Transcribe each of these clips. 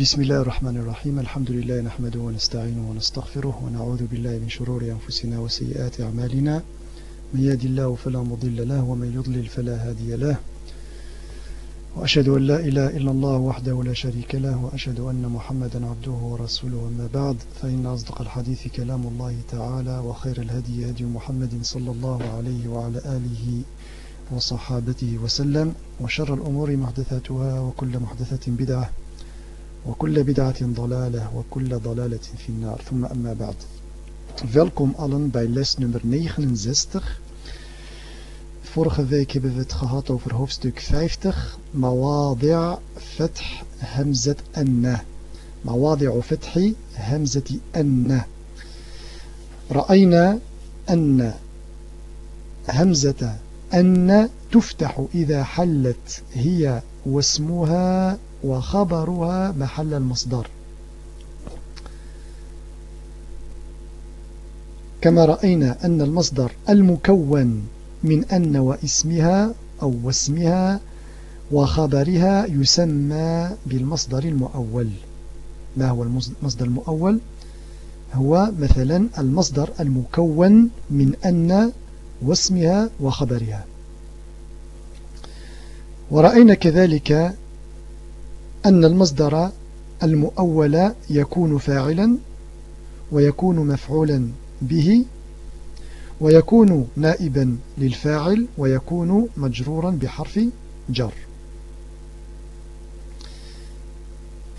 بسم الله الرحمن الرحيم. الحمد لله نحمده ونستعينه ونستغفره ونعوذ بالله من شرور أنفسنا وسيئات أعمالنا. من يهد الله فلا مضل له ومن يضلل فلا هادي له. وأشهد أن لا إله إلا الله وحده لا شريك له وأشهد أن محمدا عبده ورسوله. أما بعد فإن أصدق الحديث كلام الله تعالى وخير الهدي هدي محمد صلى الله عليه وعلى آله وصحابته وسلم. وشر الأمور محدثاتها وكل محدثة بدعة. وكل بدعة ضلالة وكل ضلالة في النار ثم أما بعد Welkom allen bij les nummer 69. Vorige week hebben we het gehad over hoofdstuk 50. Mawadi' fath hamzat anna. Mawadi' fathi hamzati anna. رأينا أن همزة أن تفتح إذا حلت هي واسمها وخبرها محل المصدر. كما رأينا أن المصدر المكون من أن واسمها أو واسمها وخبرها يسمى بالمصدر المؤول. ما هو المصدر المؤول؟ هو مثلا المصدر المكون من أن واسمها وخبرها. ورأينا كذلك أن المصدر المؤول يكون فاعلا ويكون مفعولا به ويكون نائبا للفاعل ويكون مجرورا بحرف جر.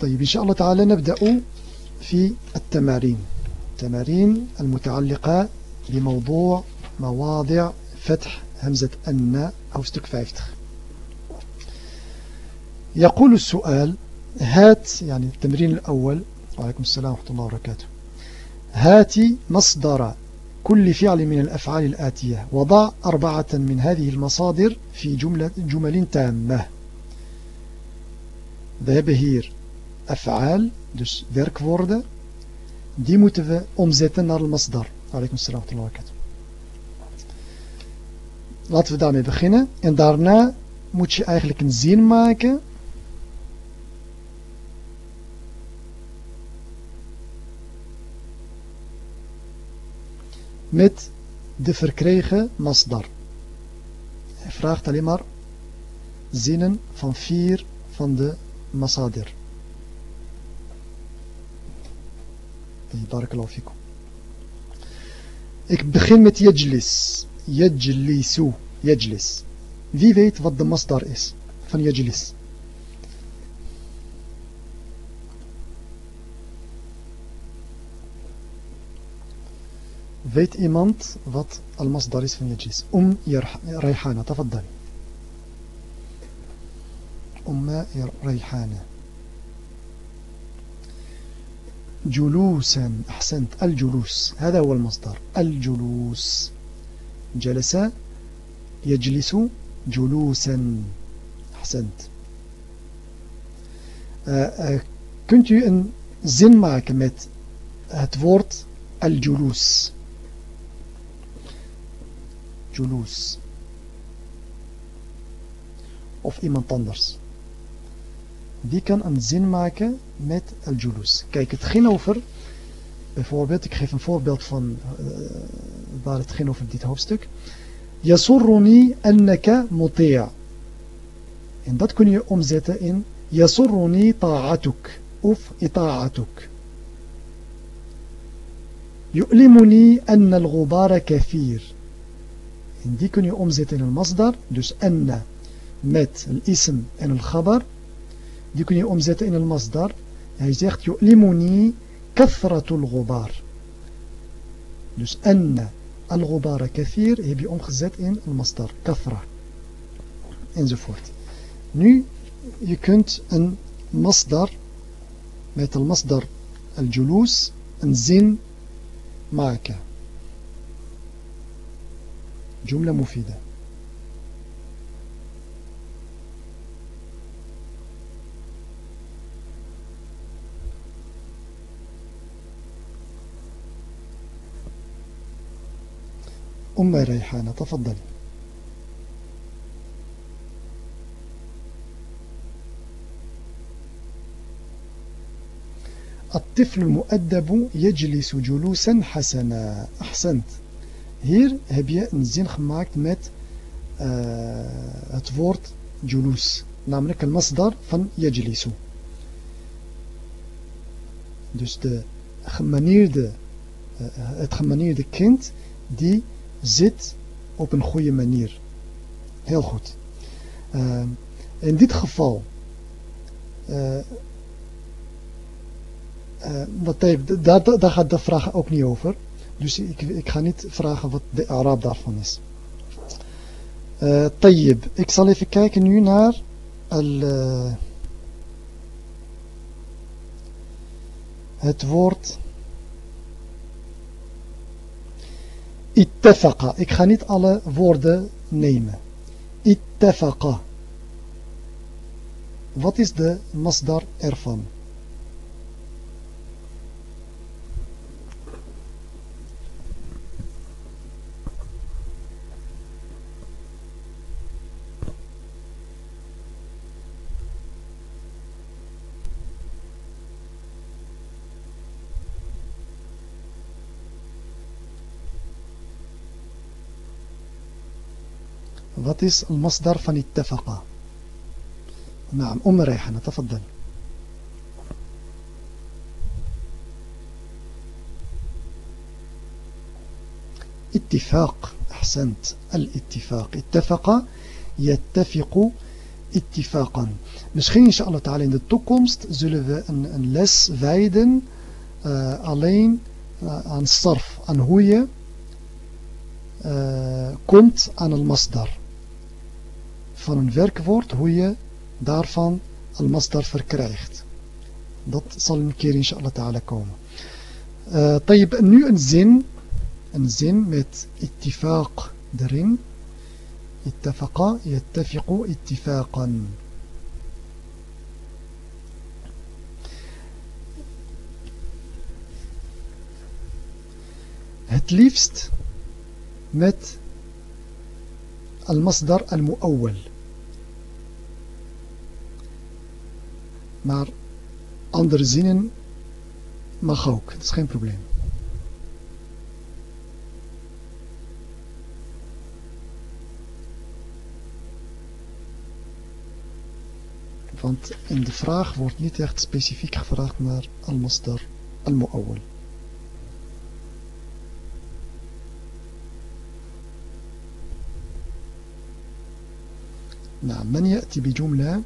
طيب إن شاء الله تعالى نبدأ في التمارين. التمارين المتعلقة بموضوع مواضع فتح همزة أن أو ستك 50 يقول السؤال هات يعني التمرين الأول وعليكم السلام ورحمة الله وبركاته. هات مصدر كل فعل من الأفعال الآتية. وضع أربعة من هذه المصادر في جملة جمل تامة. ذهب هير أفعال dus werkwoorden. Die moeten we omzetten naar المصدر وعليكم السلام ورحمة الله وبركاته. Laten we daarmee إن دارنا daarna moet je eigenlijk een met de verkregen masdar. Hij vraagt alleen maar zinnen van vier van de masadir. Ik begin met yajlis. Yajlisu. Yajlis. Wie weet wat de masdar is van yajlis? weet ايمانت wat المصدر اسم is ام ريحانه تفضلي أم ريحانة جلوسا أحسنت الجلوس هذا هو المصدر الجلوس جلس يجلس جلوسا أحسنت كنت أن زين معك مت هتورت الجلوس الجلوس julus. Of iemand anders. Die kan een zin maken met al-julus. Kijk, het ging over, bijvoorbeeld, ik geef een voorbeeld van uh, waar het ging over dit hoofdstuk. Yasurruni annaka muti'a. En dat kun je omzetten in Yasurruni ta'atuk of ita'atuk. يؤلمني أن الغبار كثير En die kun je omzetten in een masdar. Dus anna met al-ism en al-khabar. Die kun je omzetten in een masdar. Hij zegt yu'limuni kathratul ghubar. Dus anna al-ghubara kathir heb je omgezet in een masdar. Kathra. Enzovoort. Nu, je kunt een masdar met al-masdar al-julus een zin maken. جملة مفيدة. أم ريحانة تفضلي. الطفل المؤدب يجلس جلوسا حسنا. أحسنت. Hier heb je een zin gemaakt met uh, het woord julus. Namelijk een masdar van yajlisu. Dus de gemanierde, uh, het gemanierde kind die zit op een goede manier. Heel goed. Uh, in dit geval daar, daar gaat de vraag ook niet over. Dus ik, ga niet vragen wat de Arab daarvan is. Uh, tayyib. Ik zal even kijken nu naar uh, het woord ittafaqa. Ik ga niet alle woorden nemen. Ittafaqa. Wat is de masdar ervan? Wat is المصدر van اتفق نعم أم ريحانة تفضل اتفاق أحسنت الاتفاق اتفق يتفق اتفاقا Misschien inshallah ta'ala in de toekomst zullen we een, een les wijden uh, alleen uh, aan sarf, aan hoe je uh, komt aan al-masdar. Van een werkwoord, hoe je daarvan al-masdar verkrijgt. Dat zal een keer inshallah ta'ala komen. Uh, tayyib, nu een zin, een zin met ittifaq erin. اتفقا يتفق اتفاقا Het liefst met المصدر المؤول Maar andere zinnen mag ook. Dat is geen probleem. Want in de vraag wordt niet echt specifiek gevraagd naar al-masdar al-mu'awwal. نعم من يأتي بجملة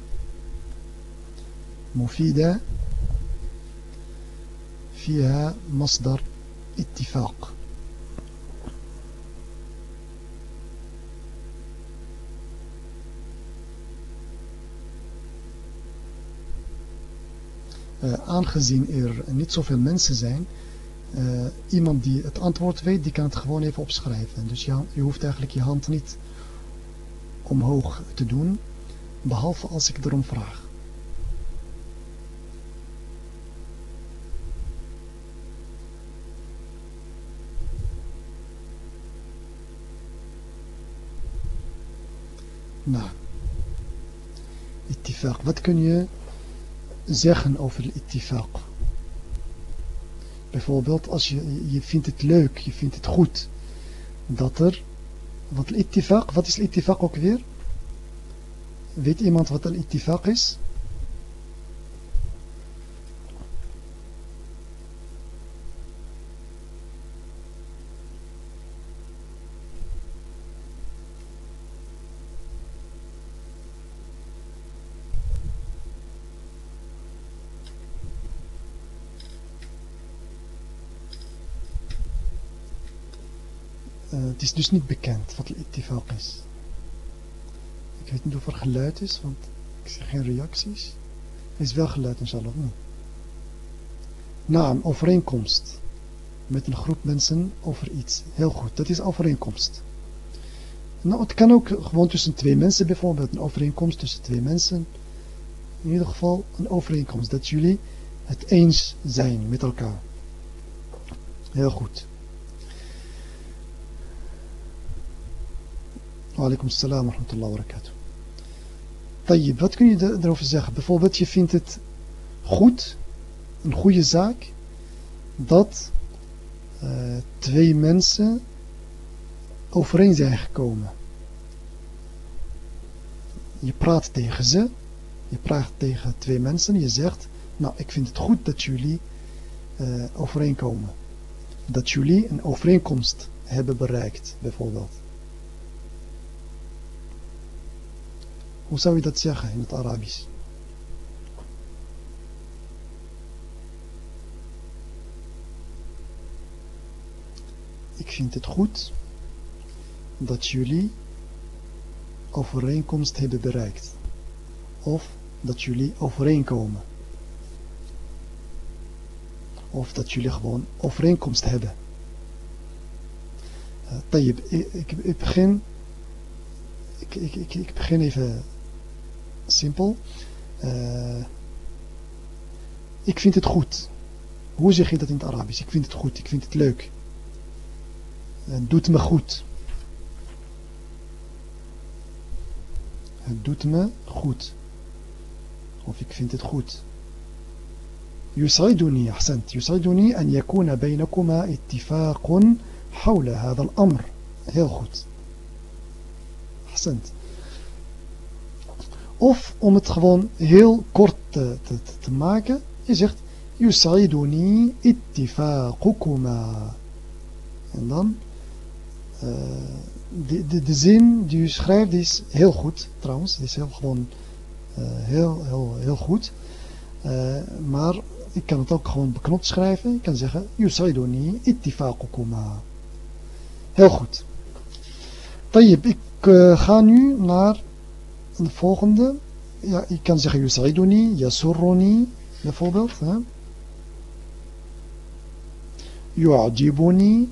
مفيدة فيها مصدر اتفاق Uh, aangezien er niet zoveel mensen zijn, uh, iemand die het antwoord weet, die kan het gewoon even opschrijven. Dus je, je hoeft eigenlijk je hand niet omhoog te doen, behalve als ik erom vraag. Nou, ittifaq. Wat kun je zeggen over ittifaq? Bijvoorbeeld als je, je vindt het leuk, je vindt het goed dat er, wat ittifaq, wat is ittifaq ook weer? Weet iemand wat een ittifaq is? Het is dus niet bekend wat ittifaq is. Ik weet niet of er geluid is, want ik zie geen reacties. Er is wel geluid, inshallah, of niet? Naam, overeenkomst. Met een groep mensen over iets. Heel goed, dat is overeenkomst. Nou, het kan ook gewoon tussen twee mensen bijvoorbeeld. Een overeenkomst tussen twee mensen. In ieder geval een overeenkomst. Dat jullie het eens zijn met elkaar. Heel goed. Walaikum salam wa rahmatullahi wa wat kun je erover zeggen? Bijvoorbeeld, je vindt het goed een goede zaak dat uh, twee mensen overeen zijn gekomen. Je praat tegen ze, je praat tegen twee mensen, je zegt, nou ik vind het goed dat jullie uh, overeenkomen. Dat jullie een overeenkomst hebben bereikt, bijvoorbeeld. Hoe zou je dat zeggen in het Arabisch? Ik vind het goed dat jullie overeenkomst hebben bereikt. Of dat jullie overeenkomen. Of dat jullie gewoon overeenkomst hebben. Uh, ik, ik, ik, begin, ik, ik, ik begin even simpel. Uh, ik vind het goed. Hoe zeg je dat in het Arabisch? Ik vind het goed, ik vind het leuk. Het doet me goed. Het doet me goed. Of ik vind het goed. يسعدني أحسنت يسعدني أن يكون بينكما اتفاق حول هذا الأمر heel goed أحسنت Of om het gewoon heel kort te, te, te maken. Je zegt, Yusaiduni ittifaqukuma. En dan, eh, de, de, de zin die u schrijft, die is heel goed trouwens. Die is heel, gewoon eh, heel, heel, heel goed. Eh, maar ik kan het ook gewoon beknopt schrijven. Ik kan zeggen, Yusaiduni ittifaqukuma. Heel goed. Tayyip, ik ga nu naar de volgende. Ja, ik kan zeggen Yusaiduni, Yasurruni bijvoorbeeld. Hè. Yu'ajibuni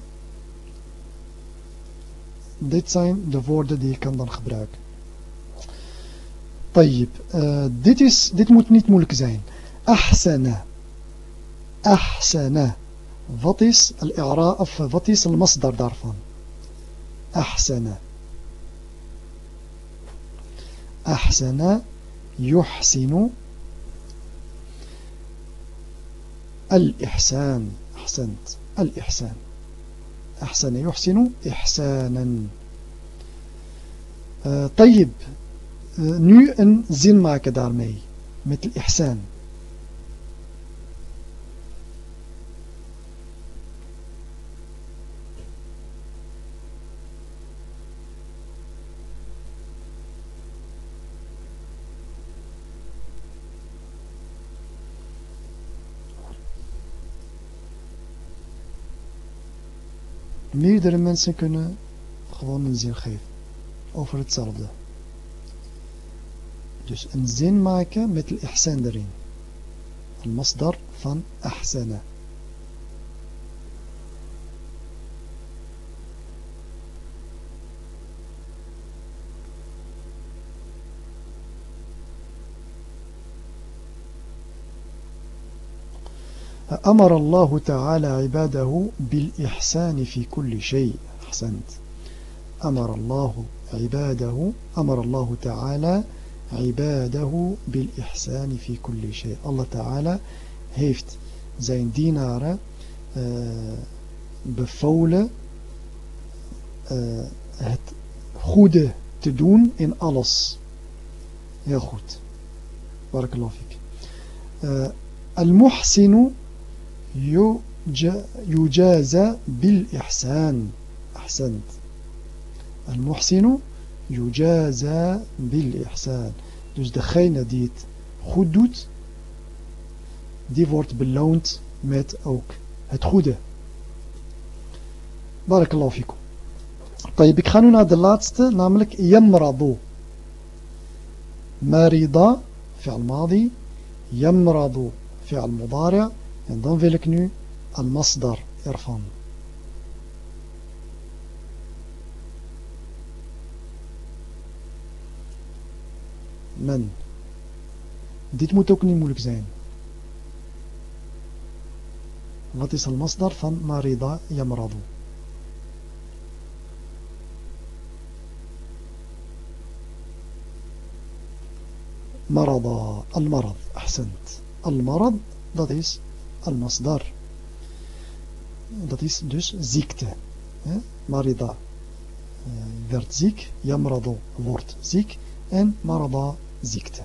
Dit zijn de woorden die je kan dan gebruiken. طيب uh, dit, is, dit moet niet moeilijk zijn. Ahsana. Ahsana. Wat is al-i'ra of wat is al-masdar daarvan? Ahsana. أحسن يحسن الإحسان. أحسنت. الإحسان. أحسن يحسن إحسانا. آه، طيب. آه، نوع زين معك دارمي مثل إحسان. Meerdere mensen kunnen gewoon een zin geven over hetzelfde. Dus een zin maken met al-ihsan erin. Een masdar van ahsana. أمر الله تعالى عباده بالإحسان في كل شيء أحسنت أمر الله عباده أمر الله تعالى عباده بالإحسان في كل شيء الله تعالى heeft zijn dienaren uh, bevolen uh, het goede te doen in alles. Heel goed. بارك الله فيك. Uh, المحسن يجازى بالإحسان. أحسنت. المحسن يجازى بالإحسان. dus degene die het goed doet die wordt beloond met ook het بارك الله فيكم. طيب gaan we naar de laatste namelijk يمرض مريضة فعل ماضي. يمرض فعل مضارع. En dan wil ik nu al-masdar ervan. Men. Dit moet ook niet moeilijk zijn. Wat is al-masdar van marida yamradu? مرض المرض أحسنت المرض dat is al-masdar. Dat is dus ziekte. Marida werd ziek, yamrado wordt ziek en marada ziekte.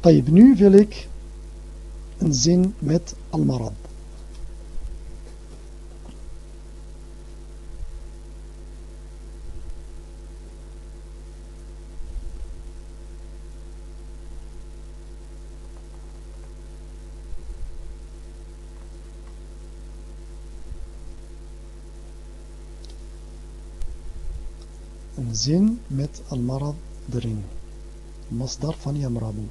طيب nu wil ik een zin met al-marad. Een zin met al-marad erin. Masdar van yamradu.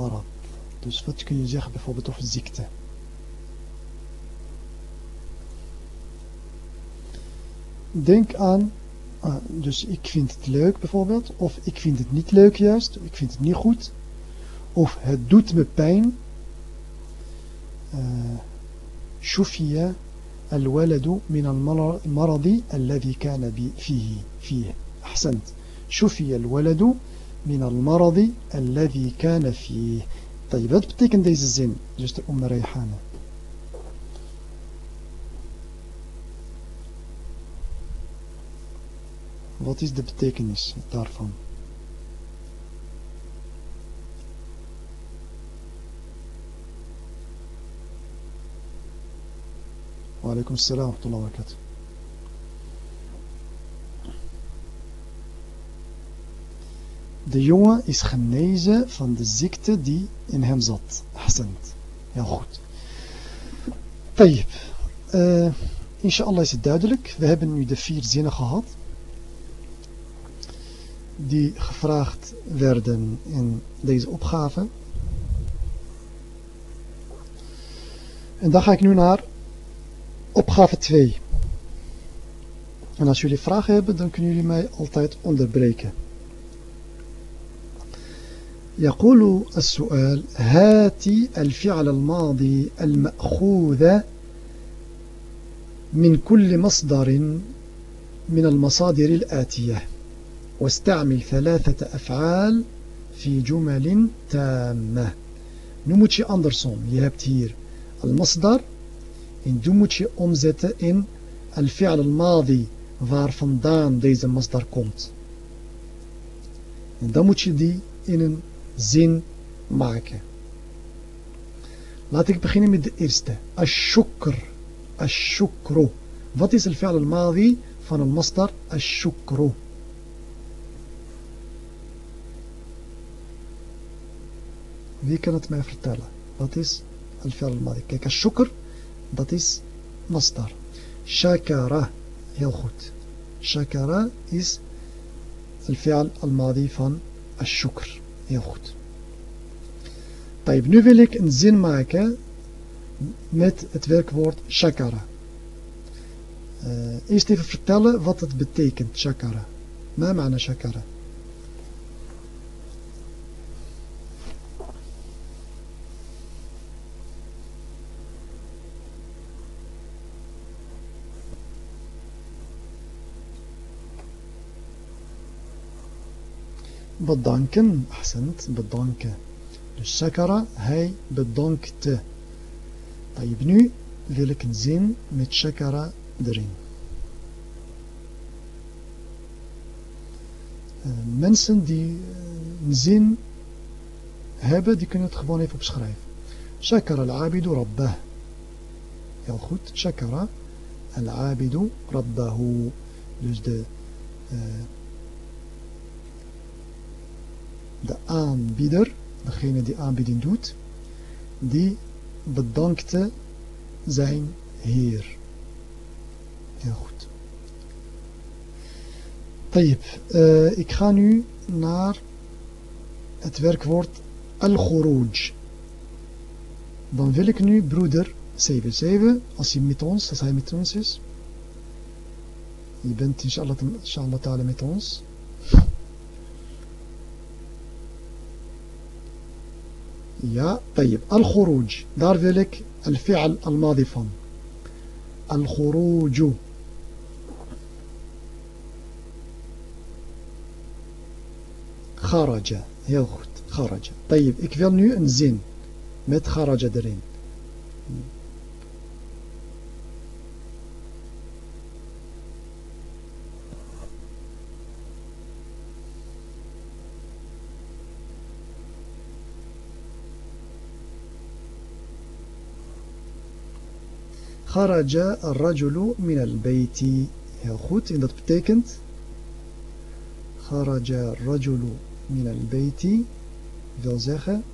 Marad. Dus wat kun je zeggen bijvoorbeeld over ziekte? Denk aan, uh, dus ik vind het leuk bijvoorbeeld, of ik vind het niet leuk juist, ik vind het niet goed, of het doet me pijn. شفي الولد من المرض الذي كان فيه أحسنت شفي الولد من المرض الذي كان فيه طيب wat betekent deze zin zuster Umm Rayhana wat is de betekenis daarvan وعليكم السلام ورحمة الله وبركاته De jongen is genezen van de ziekte die in hem zat. Ahsend. Heel goed. Tayyip. Uh, inshallah is het duidelijk. We hebben nu de vier zinnen gehad. Die gevraagd werden in deze opgave. En dan ga ik nu naar opgave 2. En als jullie vragen hebben, dan kunnen jullie mij altijd onderbreken. يقول السؤال هاتي الفعل الماضي المأخوذ من كل مصدر من المصادر الآتية واستعمل ثلاثة أفعال في جمل تامة نموتشي أندرسون يهبت المصدر إن دموتشي أمزت إن الفعل الماضي waar vandaan deze masdar komt. En dan in een zin maken. Laat ik beginnen met de eerste. Ashukr. Ashukru. Wat is het fi'al al-madi van een masdar? Ashukru. Wie kan het mij vertellen? Wat is het fi'al al-madi? Kijk, ashukr, dat is masdar. Shakara. Heel goed. Shakara is het fi'al al-madi van ashukr. Heel goed. Nu wil ik een zin maken met het werkwoord shakara. Uh, eerst even vertellen wat het betekent, shakara. Ma shakara. Bedanken. Ahsend, bedanken. Dus shakara, hij bedankte. Tayyip, nu wil ik een zin met shakara erin. Uh, mensen die een zin hebben, die kunnen het gewoon even opschrijven. Shakara al-abidu rabbah. Heel goed. Shakara al-abidu rabbahu. Dus de... Uh, de aanbieder, degene die aanbieding doet, die bedankte zijn Heer. Heel goed. Tayyip, uh, ik ga nu naar het werkwoord al-khuruj. dan wil ik nu broeder 77, als hij met ons, als hij met ons is. Je bent inshallah, inshallah ta'ala met ons. يا طيب الخروج. دار ذلك الفعل الماضي فن الخروج. خرج. هيل خرج. طيب اكفل نيو إنزين. مت خرج درين. خرج الرجل من البيت heel goed en dat betekent خرج الرجل من البيت wil zeggen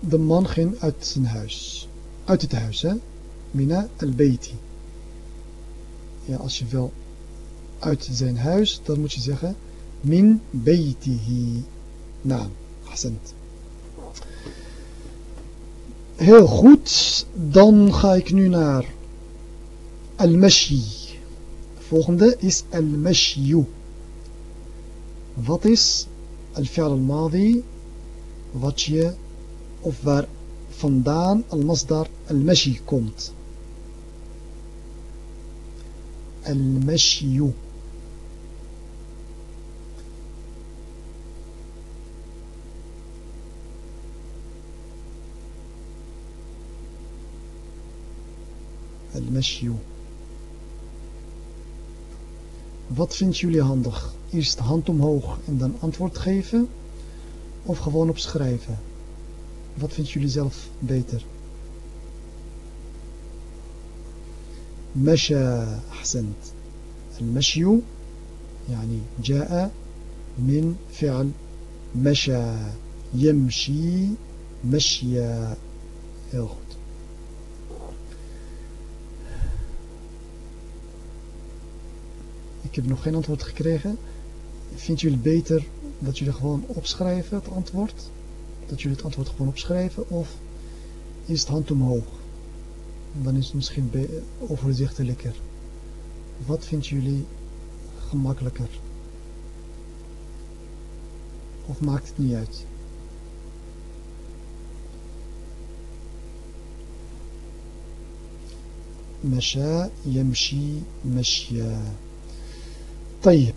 de man ging uit zijn huis uit het huis hè mina al-bayti ja als je wil uit zijn huis dan moet je zeggen min baytihi. Naam, accent. Heel goed, dan ga ik nu naar al-mashi. Volgende is al-mashyu. Wat is al-fi'al al-madi? Wat je, of waar vandaan al-masdar al-mashi komt. Al-mashyu. المشي Wat vindt jullie handig? Eerst hand omhoog en dan antwoord geven? Of gewoon opschrijven? Wat vindt jullie zelf beter? مشى أحسنت المشي يعني جاء من فعل مشى يمشي مشيا heel Ik heb nog geen antwoord gekregen. Vindt jullie het beter dat jullie gewoon opschrijven het antwoord? Dat jullie het antwoord gewoon opschrijven? Of is het hand omhoog? Dan is het misschien overzichtelijker. Wat vindt jullie gemakkelijker? Of maakt het niet uit? مشى يمشي مشيا طيب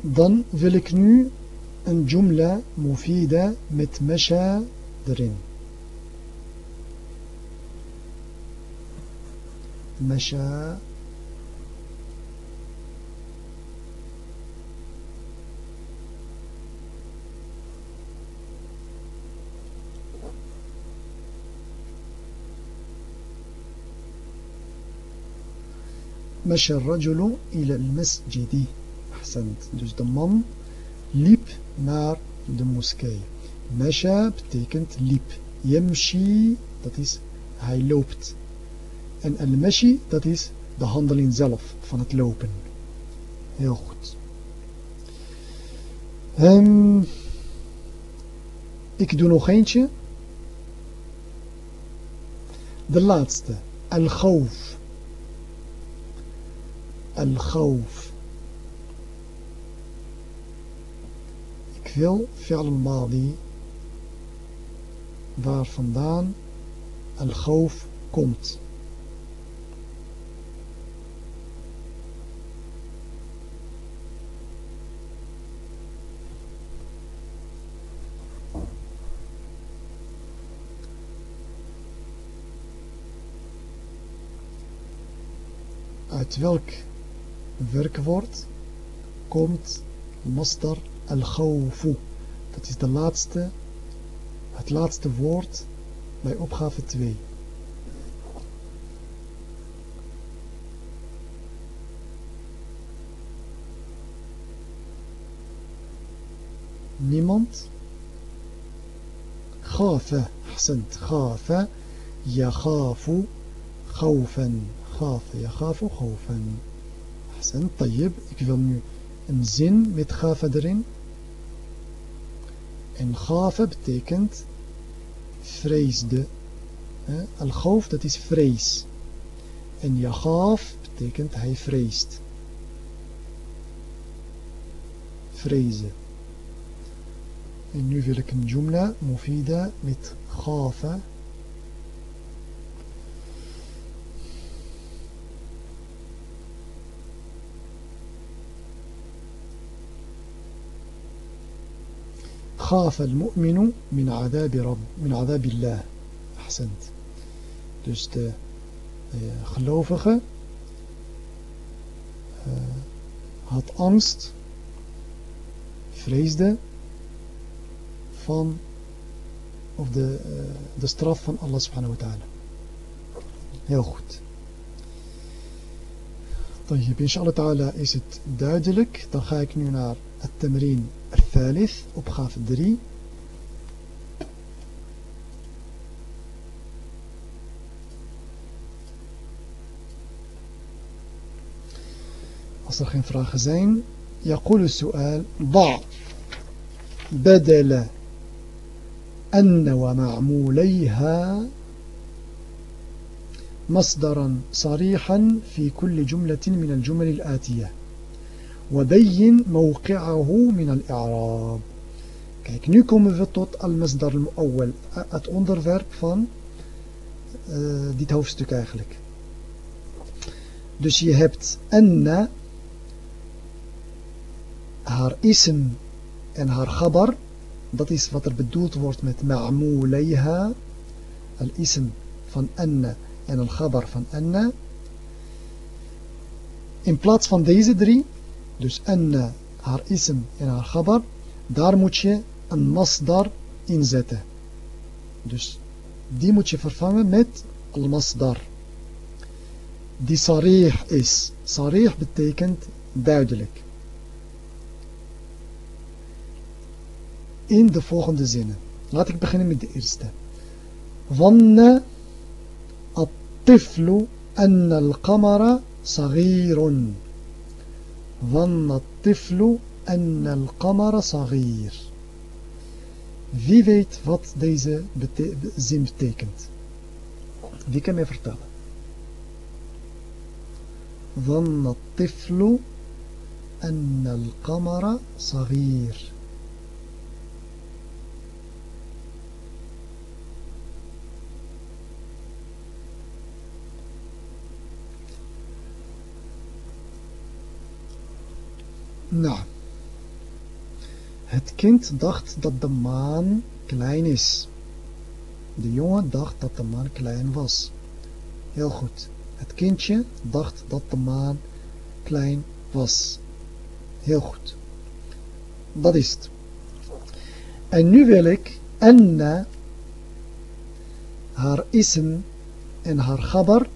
dan wil ik nu een jumla mufida met masha erin. Masha مشى الرجل إلى المسجد. أحسنت. dus de man liep naar de moskee مشى betekent liep. يمشي dat is hij loopt. أن المشي dat is de handeling zelf. het lopen. heel goed hm ik doe nog eentje de laatste الخوف. الخوف ik wil fi'al al-madi waar vandaan al-khawf komt uit welk werkwoord komt mastar al-khawfu. Dat is de laatste, het laatste woord bij opgave 2. Niemand? Gafe, hasend, gafe, يخاف, خوفا, خاف, يخاف, خوفا. أحسن. طيب ik wil nu een zin met خاف erin. en خاف betekent vreesde. الخوف dat is vrees. en يخاف betekent hij vreest vrees. إن نو فيلك جملة مفيدة متخافة. خاف المؤمن من عذاب رب من عذاب الله أحسنت dus de uh, gelovige uh, had angst vreesde van of de, uh, de straf van Allah subhanahu wa ta'ala heel goed طيب شاء الله تعالى is het duidelijk dan ga ik nu naar het tamrin الثالث opgave 3 Als er zijn, يقول السؤال ضع بدل أن ومعموليها مصدرا صريحا في كل جملة من الجمل الآتية. وبين موقعه من الإعراب Kijk, nu komen we tot al-masdar al-mu'awwal, het onderwerp van uh, dit hoofdstuk eigenlijk. Dus je hebt anna, haar ism en haar gabar, dat is wat er bedoeld wordt met ma'mulayha, al-ism van anna en al-gabar van anna. In plaats van deze drie dus en haar ism en haar gabar, daar moet je een masdar in zetten. Dus die moet je vervangen met al-masdar. Die sarih is. Sarih betekent duidelijk. In de volgende zinnen. Laat ik beginnen met de eerste. Wanne at-tiflu anna al-Kamara sagirun. ظن الطفل أن القمر صغير Wie weet wat deze bete zin betekent? Wie kan mij vertellen? ظن الطفل أن القمر صغير Nou, het kind dacht dat de maan klein is. De jongen dacht dat de maan klein was. Heel goed. Het kindje dacht dat de maan klein was. Heel goed. Dat is het. En nu wil ik Anna, haar ism en haar gabar,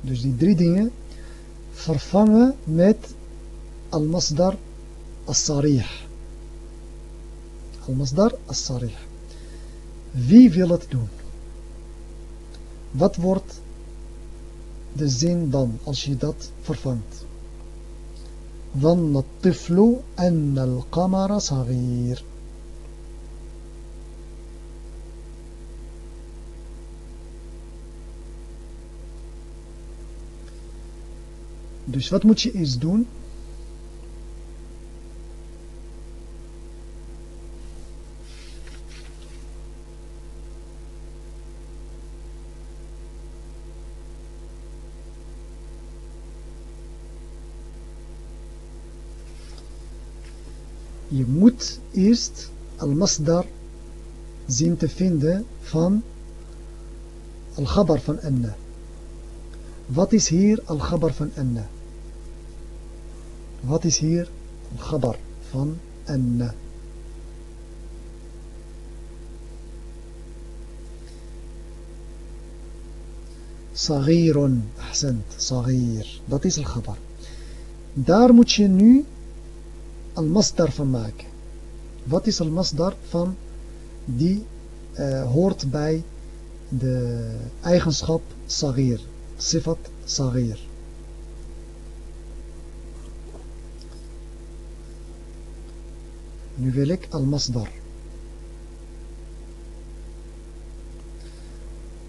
dus die drie dingen, vervangen met المصدر الصريح المصدر الصريح Wie wil het doen? Wat wordt de zin dan als je dat vervangt? ظن الطفل أن القمر صغير Dus wat moet je eerst doen? Je moet eerst al-masdar zien te vinden van al-ghabar van anna. Wat is hier al-ghabar van anna? Wat is hier al-ghabar van anna? صغير أحسنت صغير dat is الخبر daar moet je al-masdar van maken. Wat is al-masdar van die uh, hoort bij de eigenschap sagir, sifat sagir. Nu wil ik al-masdar.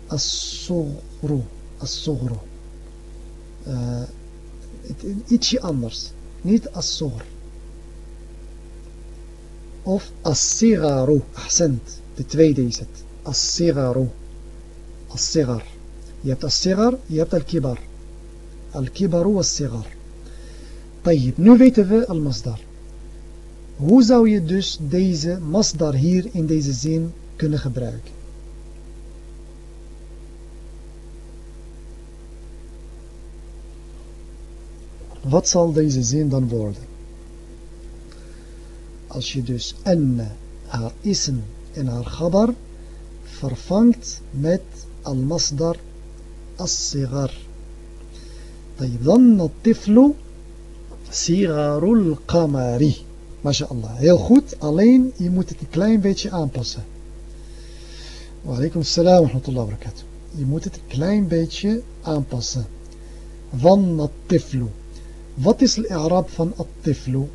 As-sogru. As-sogru. Uh, ietsje anders. Niet as-sogr. Of as-sigaru. Ahsend. De tweede is het. As-sigaru. As-sigar. Je hebt as-sigar, je hebt al-kibar. Al-kibaru was-sigar. طيب, nu weten we al-masdar. Hoe zou je dus deze masdar hier in deze zin kunnen gebruiken? Wat zal deze zin dan worden? Als je dus enne, haar ism en haar gabar vervangt met al-masdar as-sigar. طيب ظن الطفل صغار القمر MashaAllah, heel goed. Alleen, je moet het een klein beetje aanpassen. Wa alaikum salam wa rahmatullahi wa barakatuh. Je moet het een klein beetje aanpassen. Van at-tiflu. Wat is de Arab van at-tiflu?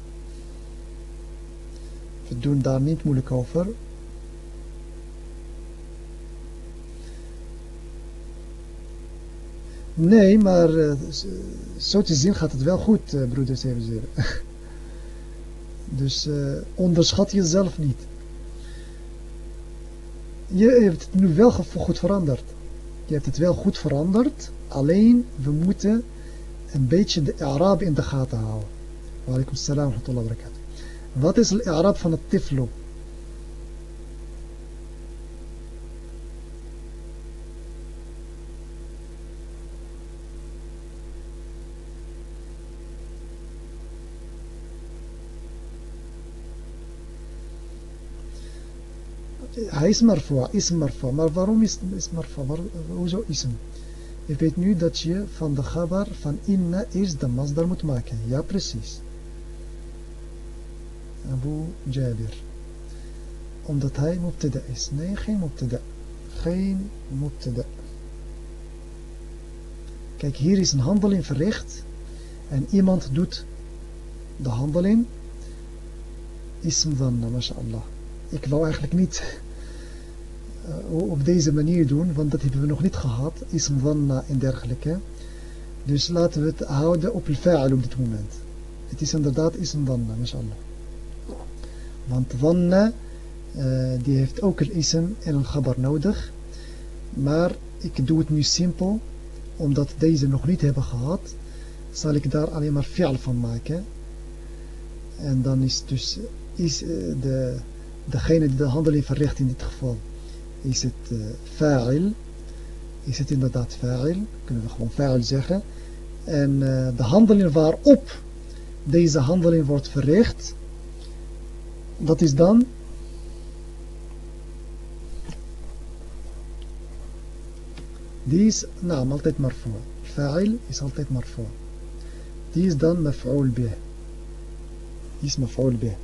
We doen daar niet moeilijk over. Nee, maar uh, zo te zien gaat het wel goed, uh, broeder 77. Dus uh, onderschat jezelf niet. Je hebt het nu wel goed veranderd. Je hebt het wel goed veranderd. Alleen we moeten een beetje de Arab in de gaten houden. Wa alaikum salam wa rahmatullahi wa barakatuh. Wat is de Arab van het tiflo? hij is marfu, is marfu. Maar waarom is, is marfu? Hoezo ism? Je weet nu dat je van de gabar van inna eerst de masdar moet maken. Ja, precies. Abu Jabir. Omdat hij mubtada is. Nee, geen mubtada. Geen mubtada. Kijk, hier is een handeling verricht. En iemand doet de handeling. Ism dan, mashallah. Ik wou eigenlijk niet uh, op deze manier doen, want dat hebben we nog niet gehad, ism dhanna en dergelijke. Dus laten we het houden op al-fa'al op dit moment. Het is inderdaad ism dhanna, mashallah. Want dhanna, uh, die heeft ook een ism en een gabar nodig. Maar ik doe het nu simpel, omdat deze nog niet hebben gehad, zal ik daar alleen maar fi'al van maken. En dan is dus is, uh, de, degene die de handeling verricht in dit geval is het uh, fa'il. Is het inderdaad fa'il. Kunnen we gewoon fa'il zeggen. En de handeling waarop deze handeling wordt verricht. Dat is dan Die is naam altijd marfu. Fa'il is altijd marfu. Die is dan maf'ul bih. Is maf'ul bih.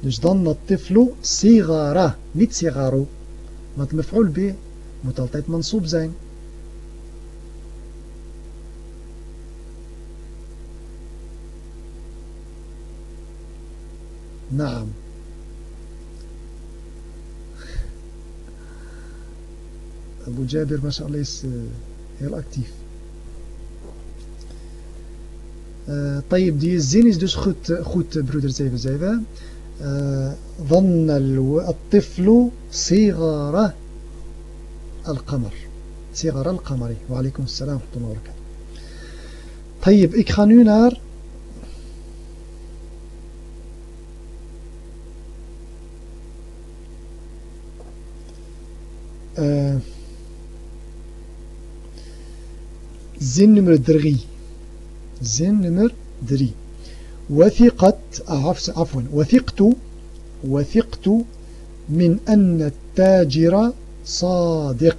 Dus dan dat tiflu sigara, niet sigaru. Want maf'ul bi moet altijd mansoob zijn. نعم. أبو جابر ما شاء الله ليس هيل أكتيف طيب دي الزين is dus goed, برودر broeder 77 آه، ظن الطفل صغار القمر. صغار القمر. وعليكم السلام ورحمة الله وبركاته. طيب ik ga nu zin nummer 3 zin nummer 3 وثقت عفوا. وثقت وثقت من أن التاجر صادق.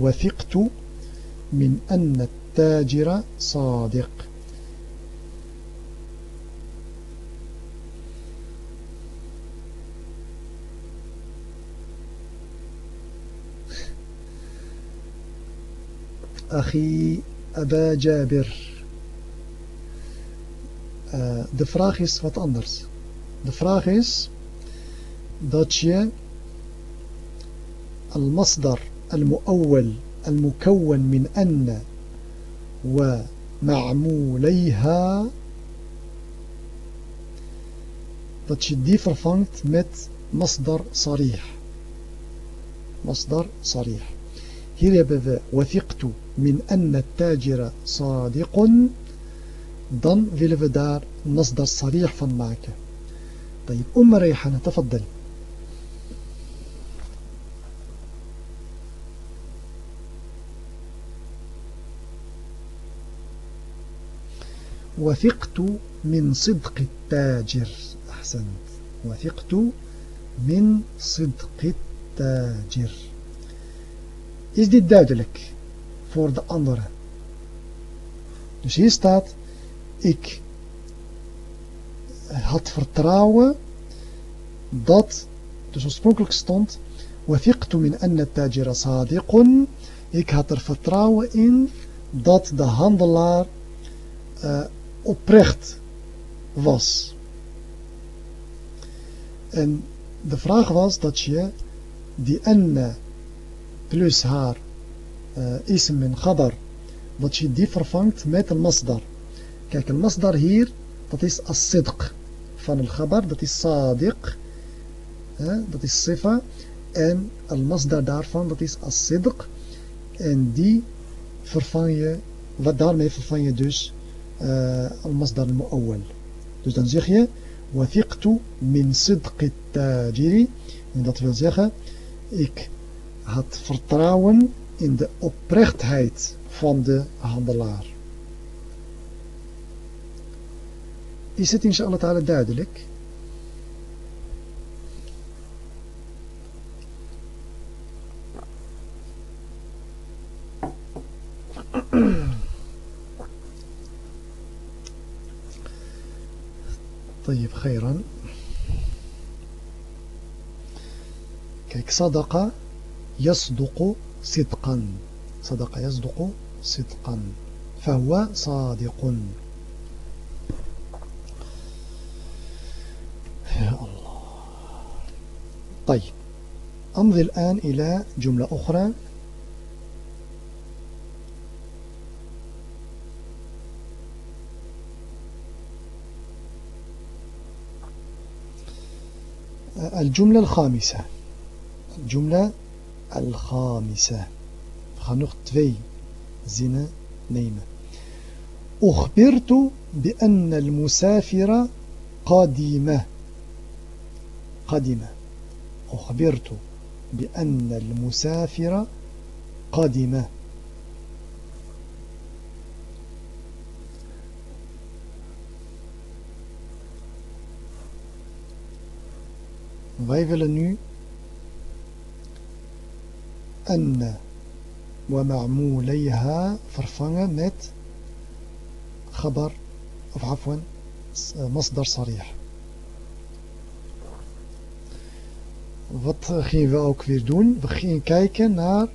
وثقت من أن التاجر صادق. أخي أبا جابر uh, de vraag is wat anders. De vraag is dat je المصدر المؤول المكون من أن ومعموليها dat je die vervangt met masdar sarih. Masdar sarih. هربذ وثقت من أن التاجر صادق. ضن فيلفدار مصدر صريح فن معك طيب أم ريحانة تفضل. وثقت من صدق التاجر. أحسنت. وثقت من صدق التاجر. Is dit duidelijk voor de anderen? Dus hier staat, ik had vertrouwen dat, dus oorspronkelijk stond, وثقت من أن التاجر صادق ik had er vertrouwen in dat de handelaar uh, oprecht was. En de vraag was dat je die enne plus haar uh, ism en khabar, dat je die vervangt met een masdar. Kijk, een masdar hier, dat is as-sidq van een khabar, dat is sadiq, uh, dat is sifa. En een masdar daarvan, dat is as-sidq. En die vervang je, wat daarmee vervang je dus المصدر المؤول dus dan zeg je وثقت من صدق التاجر en dat wil zeggen ik had vertrouwen in de oprechtheid van de handelaar is het inshallah ta'ala duidelijk طيب خيرا كيك صدق يصدق صدقا. صدق يصدق صدقا. فهو صادق. يا الله. طيب أمضي الآن إلى جملة أخرى. الجملة الخامسة. الجملة الخامسة. خنوخ تفي زنا نيمة. أخبرت بأن المسافر قديمة قديمة أخبرت بأن المسافر قديمة Wij willen nu أن ومعموليها vervangen met خبر of عفوا مصدر صريح Wat gingen we ook weer doen? We gingen kijken naar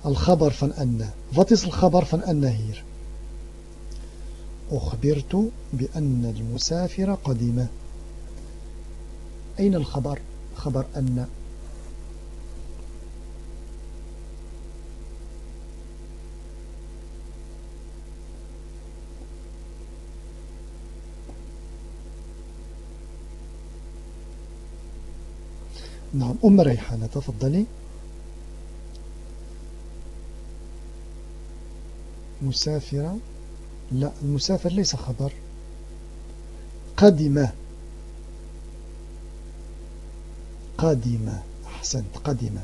al-khabar van anna. Wat is al-khabar van anna hier? أخبرت بأن المسافر قديمة أين الخبر؟ خبر أن نعم أم ريحانة تفضلي. مسافرة؟ لا المسافر ليس خبر. قدمة قديمة أحسنت قديمة.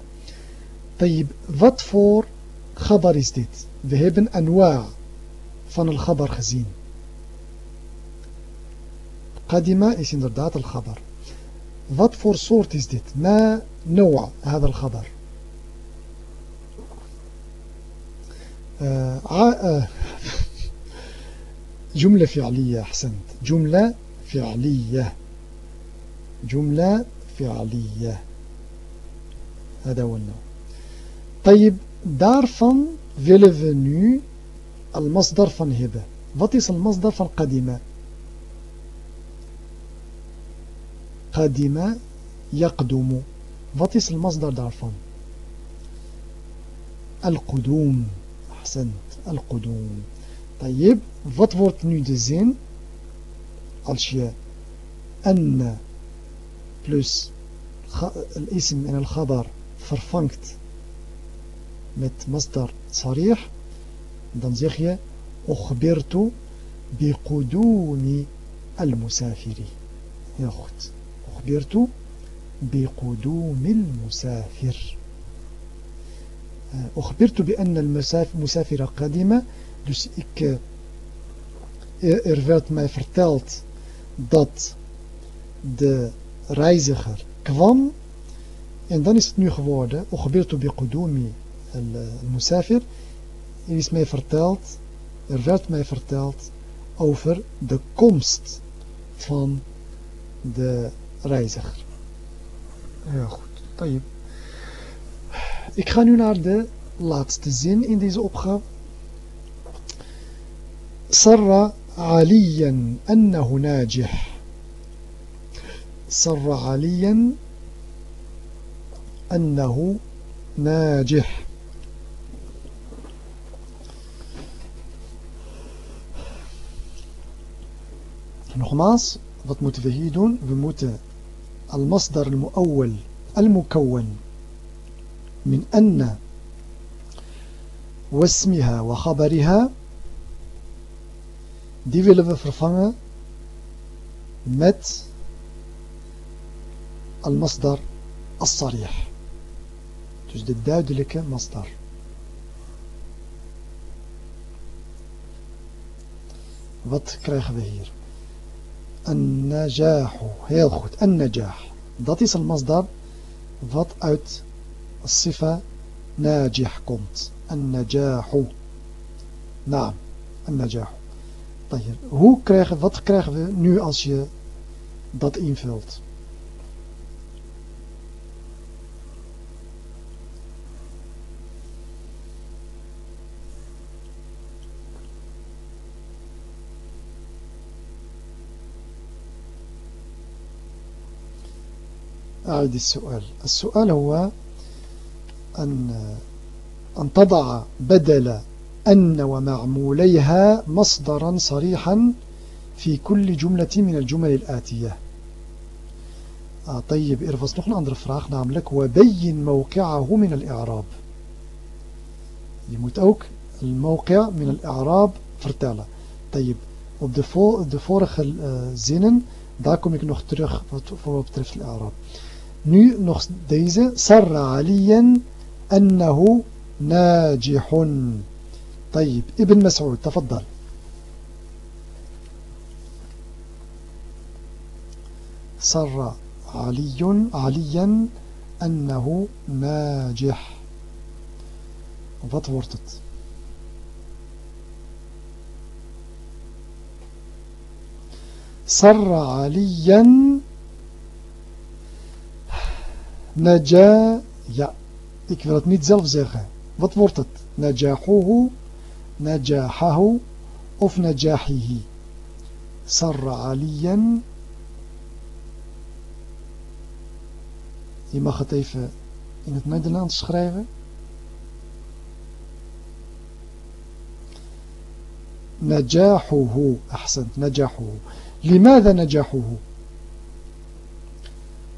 طيب wat voor خبر is dit we hebben أنواع van khabar gezien قديمة is inderdaad khabar what for sort is this ما نوع هذا الخبر؟ آه، آه، جملة فعلية أحسنت. جملة فعلية. جملة فعلية. هذا هو النوع. طيب دارفن فيلفنو المصدر فن هبة وطيس المصدر فن قديمه Qadima yaqdumu. Wat is al-masdar daarvan? Al-qudum. Ahsend. Al-qudum. طيب, wat wordt nu de zin als je anna plus al-ism en al-khabar vervangt met masdar sarih, dan zeg je أخبرت بقدوم المسافر يا goed أخبرت بقدوم المسافر أخبرت بأن المسافر قادمة dus ik er werd mij verteld dat de reiziger kwam en dan is het nu geworden أخبرت بقدوم المسافر er is mij verteld er werd mij verteld over de komst van de reiziger. Ja goed, tayyip. Ik ga nu naar de laatste zin in deze opgave. سر عليا أنه ناجح سر عليا أنه ناجح Nogmaals, wat moeten we hier doen? We moeten المصدر المؤول المكون من أن واسمها وخبرها دي willen we مت المصدر الصريح. dus de duidelijke مصدر. Wat krijgen we النجاح heel goed النجاح dat is een masdar wat uit الصفة ناجح komt النجاح naam النجاح طيب hoe krijgen wat krijgen we nu als je dat invult أعد السؤال. السؤال هو أن أن تضع بدل أن ومعموليها مصدرا صريحا في كل جملة من الجمل الآتية. آه طيب er nog een andere vraag namelijk وبين موقعه من الإعراب. moet ook الموقع من الإعراب vertellen طيب op de, vo de vorige uh, zinnen daar kom Arab. nu نخ deze صر عليا أنه ناجح. طيب ابن مسعود تفضل. صر علي عليا أنه ناجح. فتورتت صر عليا Naja, ja, ik wil het niet zelf zeggen. Wat wordt het? Najahuhu, najahahu of najahihi? Sarra aliyan. Je mag het even in het Nederlands schrijven. نجاحه أحسنت نجاحه لماذا نجاحه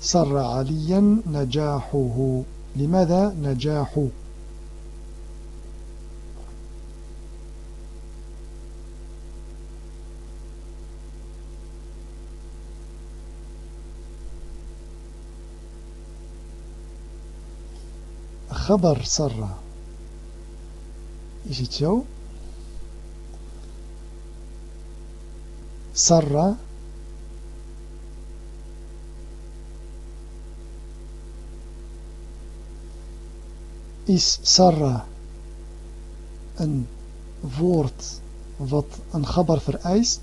سر عليا نجاحه. لماذا نجاح؟ خبر سر is het zo سر is sarra een woord wat een gabar vereist?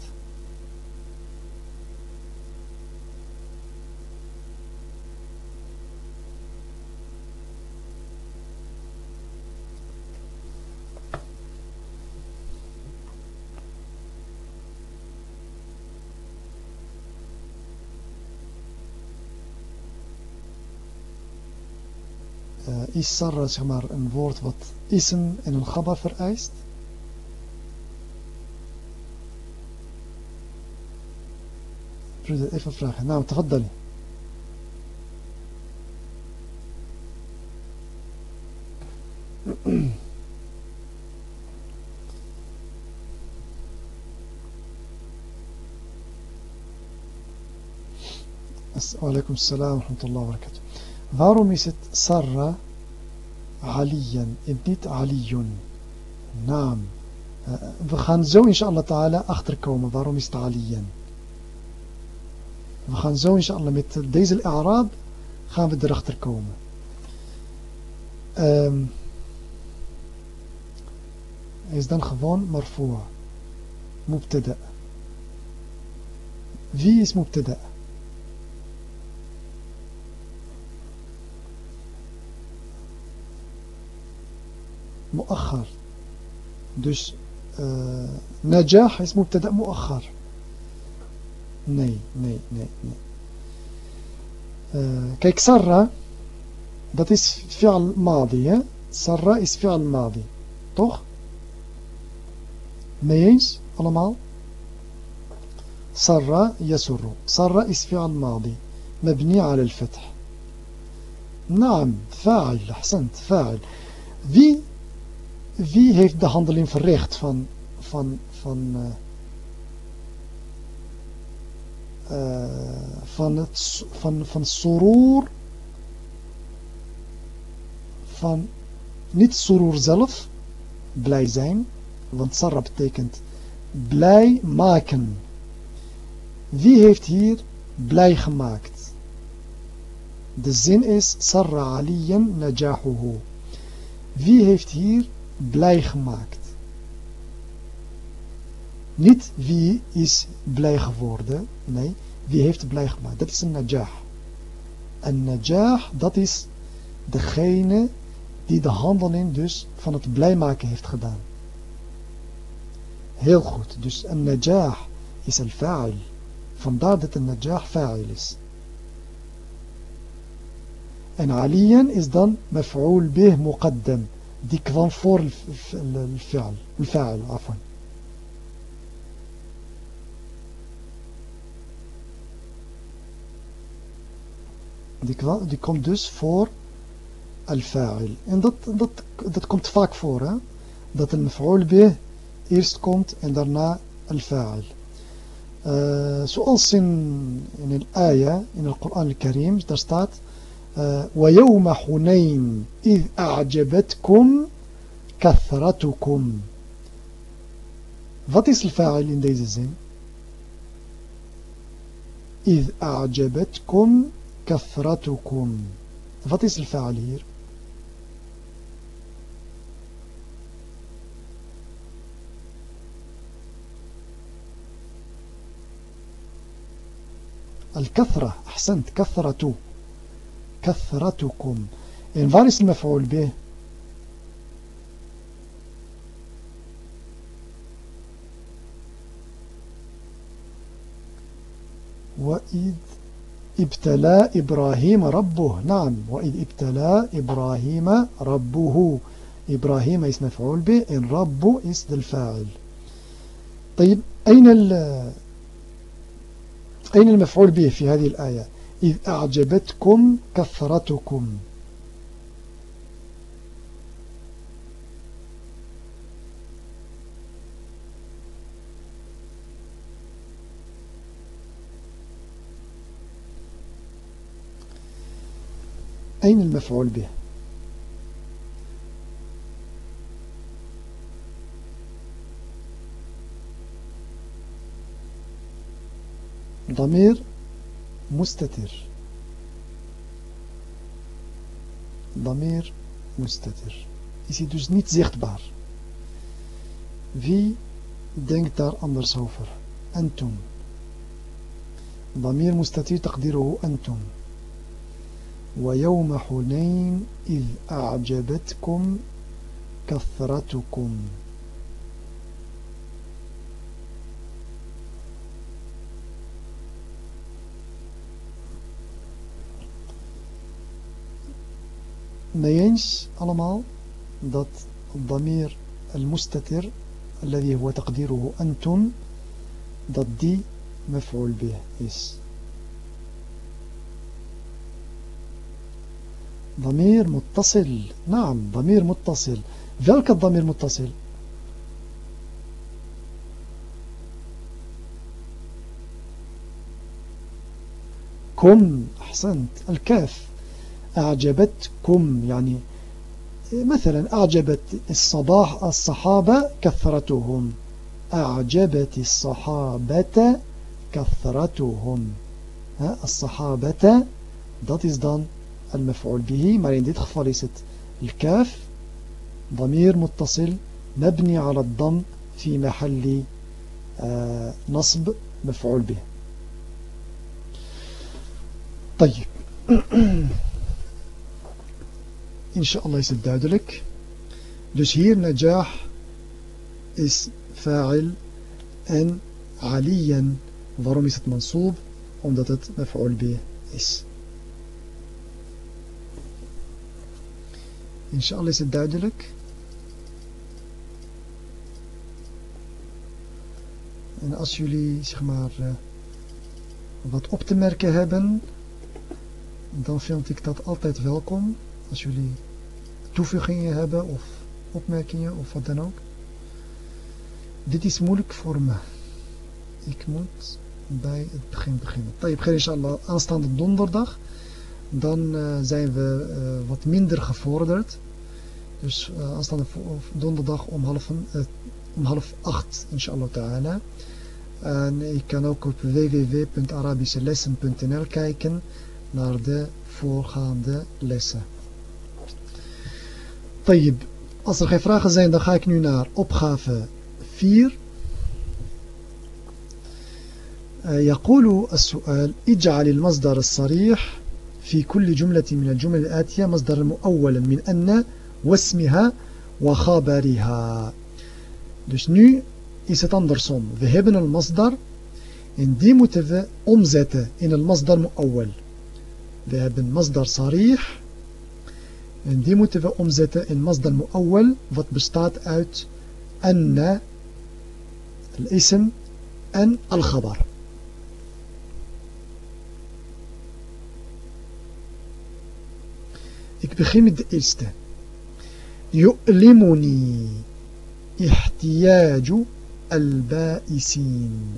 Is sarra zeg maar een woord wat ism en een gaba vereist? even vragen. Nou, تفضلي. وعليكم السلام ورحمة الله وبركاته Waarom is het Sarra Aliyan en niet Aliyun? Naam. Uh, we gaan zo inshallah ta'ala achterkomen. Waarom is het Aliyan? We gaan zo inshallah met deze Arab gaan we erachter komen. Um, is dan gewoon marfoa. مبتدأ. Wie is مبتدأ؟ مؤخر. dus آه نجاح اسمه ابتدأ مؤخر. nee nee nee nee. آه، kijk سرى dat is فعل ماضي سرى is فعل ماضي. طوخ ميز علمال سرى يسر. سرى اس فعل ماضي. مبني على الفتح. نعم فاعل أحسنت فاعل. ذي wie heeft de handeling verricht van, van, van, uh, uh, van het van, van surur van niet surur zelf blij zijn want sarra betekent blij maken. Wie heeft hier blij gemaakt? De zin is sarra aliyan najahuhu. Wie heeft hier blij gemaakt. Niet wie is blij geworden, nee, wie heeft blij gemaakt. Dat is een najah. Een najah, dat is degene die de handeling dus van het blij maken heeft gedaan. Heel goed, dus een najah is een fa'il. Vandaar dat een najah fa'il is. En aliyan is dan maf'ul bih muqaddam. ديك كوان فور الفعل الفاعل عفوا. die kwam die kom dus voor الفاعل. en dat dat dat komt vaak voor hè? dat المفعول به eerst komt en daarna الفاعل. آه، سؤال سين يعني الآية in القرآن الكريم daar staat ويوم حنين إذ أعجبتكم كثرتكم is الفاعل in deze zin? إذ أعجبتكم كثرتكم is الفاعل hier? الكثرة أحسنت كثرة كثرتكم. إن is المفعول به. وإذ ابتلى إبراهيم ربه. نعم وإذ ابتلى إبراهيم ربه. إبراهيم اسم مفعول به إن رب اسم الفاعل. طيب أين أين المفعول به في هذه الآية؟ إذ أعجبتكم كثرتكم. أين المفعول به؟ ضمير مستتر. ضمير مستتر. Is hij dus niet zichtbaar. Wie denkt daar anders over? أنتم ضمير مستتر تقديره أنتم. ويوم حنين إذ أعجبتكم كثرتكم. Mee eens allemaal dat damir al-mustatir الذي هو تقديره أنتم dat die مفعول به is ضمير متصل نعم ضمير متصل. welke الضمير متصل. كم أحسنت. الكاف. أعجبتكم يعني مثلا أعجبت الصباح الصحابة كثرتهم. أعجبت الصحابة كثرتهم. الصحابة dat is dan المفعول به maar in dit الكاف ضمير متصل مبني على الضم في محل نصب مفعول به. طيب. Inshallah is het duidelijk. Dus hier najah is fa'il en aliyan. Waarom is het mansoob? Omdat het maf'ul bi is. Inshallah is het duidelijk. En als jullie zeg maar uh, wat op te merken hebben, dan vind ik dat altijd welkom. Als jullie toevoegingen hebben of opmerkingen of wat dan ook. Dit is moeilijk voor me. Ik moet bij het begin beginnen. Je begin inshallah aanstaande donderdag. Dan uh, zijn we uh, wat minder gevorderd. Dus uh, aanstaande donderdag om half, om half acht inshallah ta'ala. En ik kan ook op www.arabischelessen.nl kijken naar de voorgaande lessen. طيب als er geen vragen zijn dan ga ik nu naar opgave 4 يقول السؤال اجعل المصدر الصريح في كل جملة من الجمل الآتية مصدر مؤولا من أن واسمها وخبرها Dus nu is het andersom. We hebben een masdar en die moeten we omzetten in een masdar mu'awwal. We hebben masdar sarih En die moeten we omzetten in masdar mu'awwal, wat bestaat uit anna, al-ism en al-khabar. Ik begin met de eerste. يؤلمني احتياج البائسين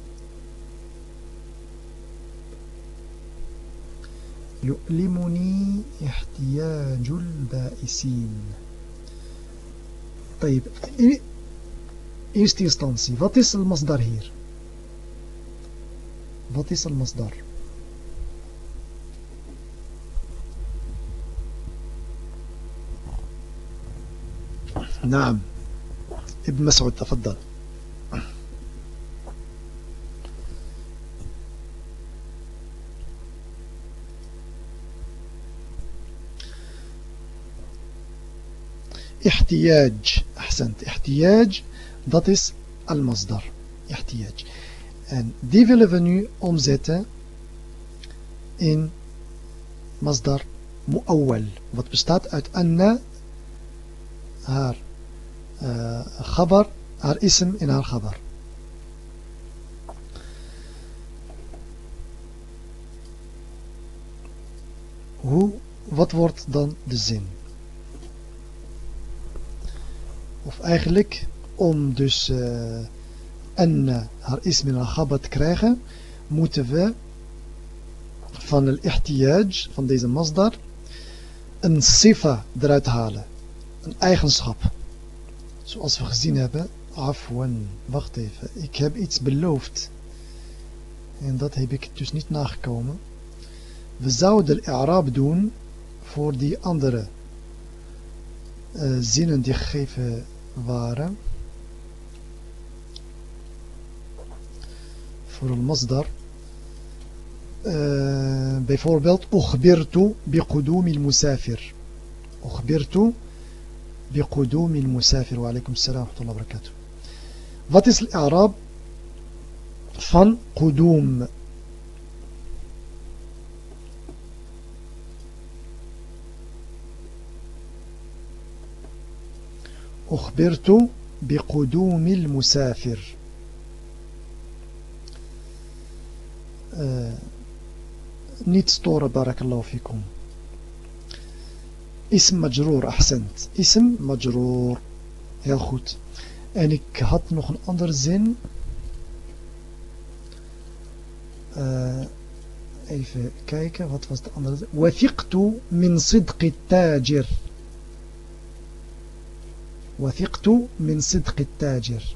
يؤلمني احتياج البائسين. طيب eerste is المصدر wat is المصدر نعم. ابن مسعود تفضل. احتياج أحسنت احتياج dat is المصدر احتياج en die willen we nu omzetten in masdar mu'awwal wat bestaat uit anna haar uh, khabar haar ism in haar khabar hoe wat wordt dan de zin Of eigenlijk om dus uh, en haar ism en haar te krijgen, moeten we van het ihtiyaj, van deze masdar, een sifa eruit halen. Een eigenschap. Zoals we gezien hebben. Afwan, wacht even. Ik heb iets beloofd. En dat heb ik dus niet nagekomen. We zouden al-i'raab doen voor die andere uh, zinnen die gegeven waren voor een masdar uh, bijvoorbeeld أخبرت بقدوم المسافر. أخبرت بقدوم المسافر. وعليكم السلام ورحمة الله وبركاته. Wat is الإعراب van قدوم أخبرت بقدوم المسافر. آه، نيت ستور بارك الله فيكم. اسم مجرور أحسنت. اسم مجرور. يا خوت أنك نوخ أنظر زين. آه، ايفه كايكة وثقت من صدق التاجر. وثقت من صدق التاجر.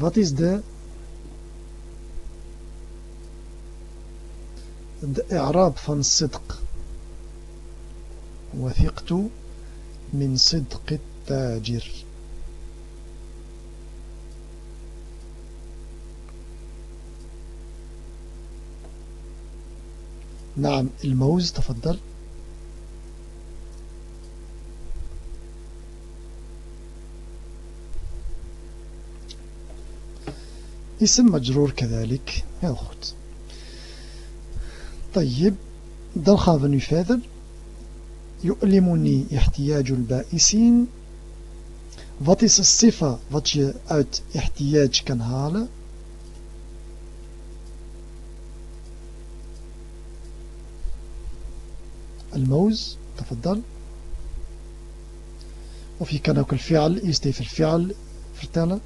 Wat is de الإعراب فن الصدق وثقت من صدق التاجر. نعم الموز تفضل. اسم مجرور كذلك heel goed طيب dan gaan we nu verder يؤلمني احتياج البائسين wat is een sifa wat je uit احتياج kan halen الموز تفضل of je kan ook الفعل eerst even الفعل vertellen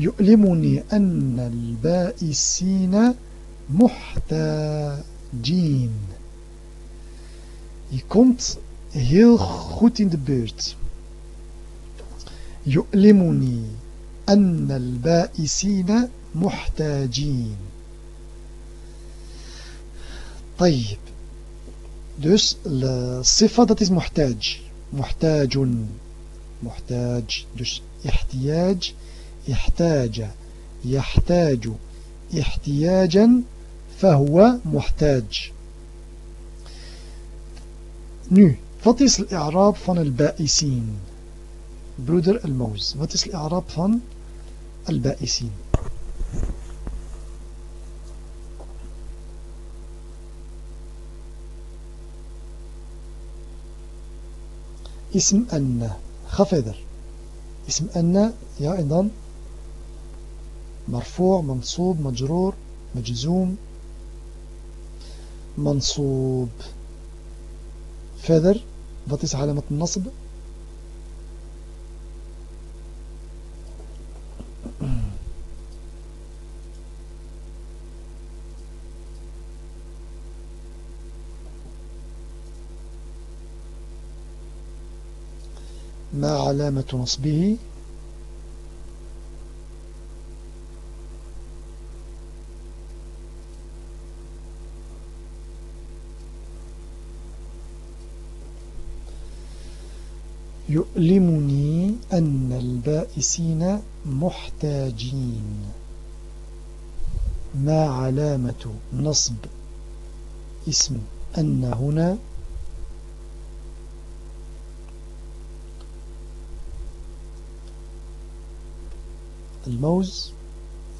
يؤلمني أن البائسين محتاج Jean. Je komt heel goed in de buurt. يؤلمني أن البائسين محتاجين طيب dus الصفة dat is محتاج محتاج محتاج dus احتياج احتاج يحتاج احتياجا فهو محتاج. nu wat is الاعراب فن البائسين broeder الموز wat is الاعراب فن البائسين اسم أن خفضر اسم أن يا إذن مرفوع منصوب مجرور مجزوم منصوب. فذر wat علامة النصب. ما علامة نصبه؟ يؤلمني أن البائسين محتاجين. ما علامة نصب اسم أن هنا؟ الموز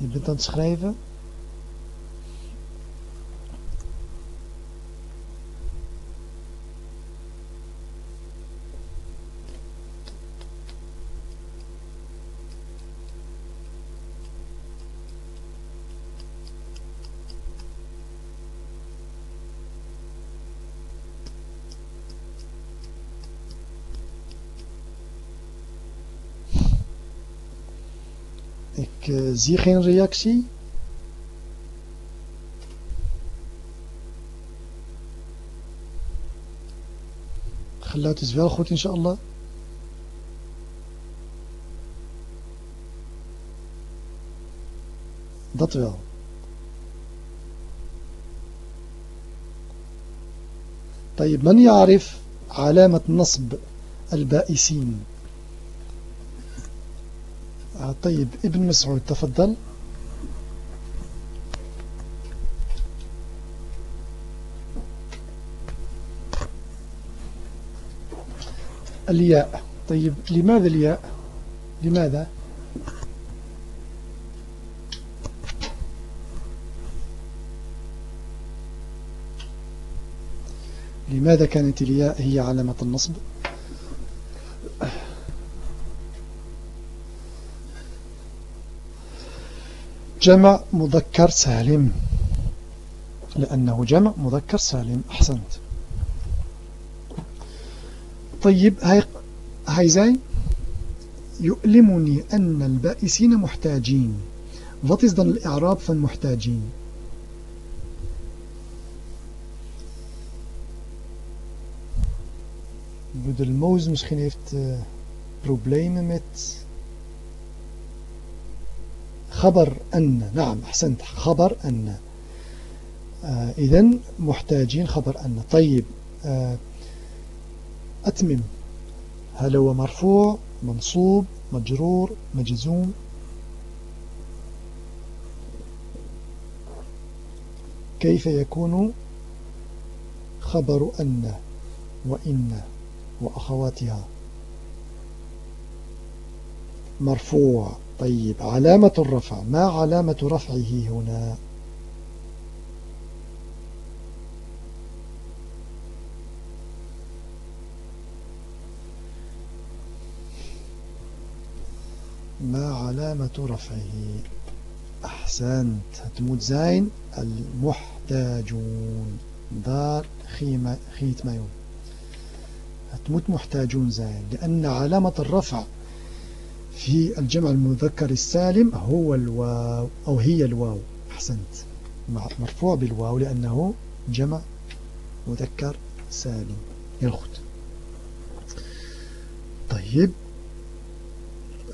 je bent aan zie geen reactie. Geluid is wel goed inshallah. Dat wel. طيب من يعرف علامة نصب البائسين طيب ابن مسعود تفضل. الياء. طيب لماذا الياء؟ لماذا؟ لماذا كانت الياء هي علامة النصب؟ جمع مذكر سالم. لأنه جمع مذكر سالم. أحسنت. طيب هاي هاي زي يؤلمني أن البائسين محتاجين. Dan الإعراب van محتاجين Broeder Moos misschien heeft uh, problemen met خبر أن نعم أحسنت خبر أن. آه إذن محتاجين خبر أن. طيب آه أتمم. هل هو مرفوع منصوب مجرور مجزوم؟ كيف يكون خبر أن وإن وأخواتها؟ مرفوع. طيب علامة الرفع ما علامة رفعه هنا؟ ما علامة رفعه؟ أحسنت. هتموت زين. المحتاجون. دار خيت مايون هتموت محتاجون زين لأن علامة الرفع في الجمع المذكر السالم هو الواو أو هي الواو. أحسنت. مرفوع بالواو لأنه جمع مذكر سالم. يلخد طيب.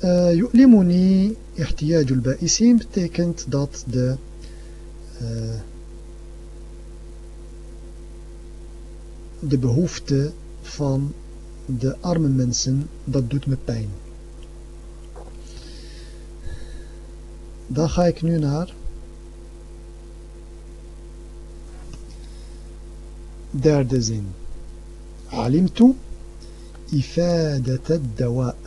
آه يؤلمني احتياج البائسين betekent dat de uh, de behoefte van de arme mensen dat doet me pijn Dan ga ik nu naar derde zin. علمت إفادة الدواء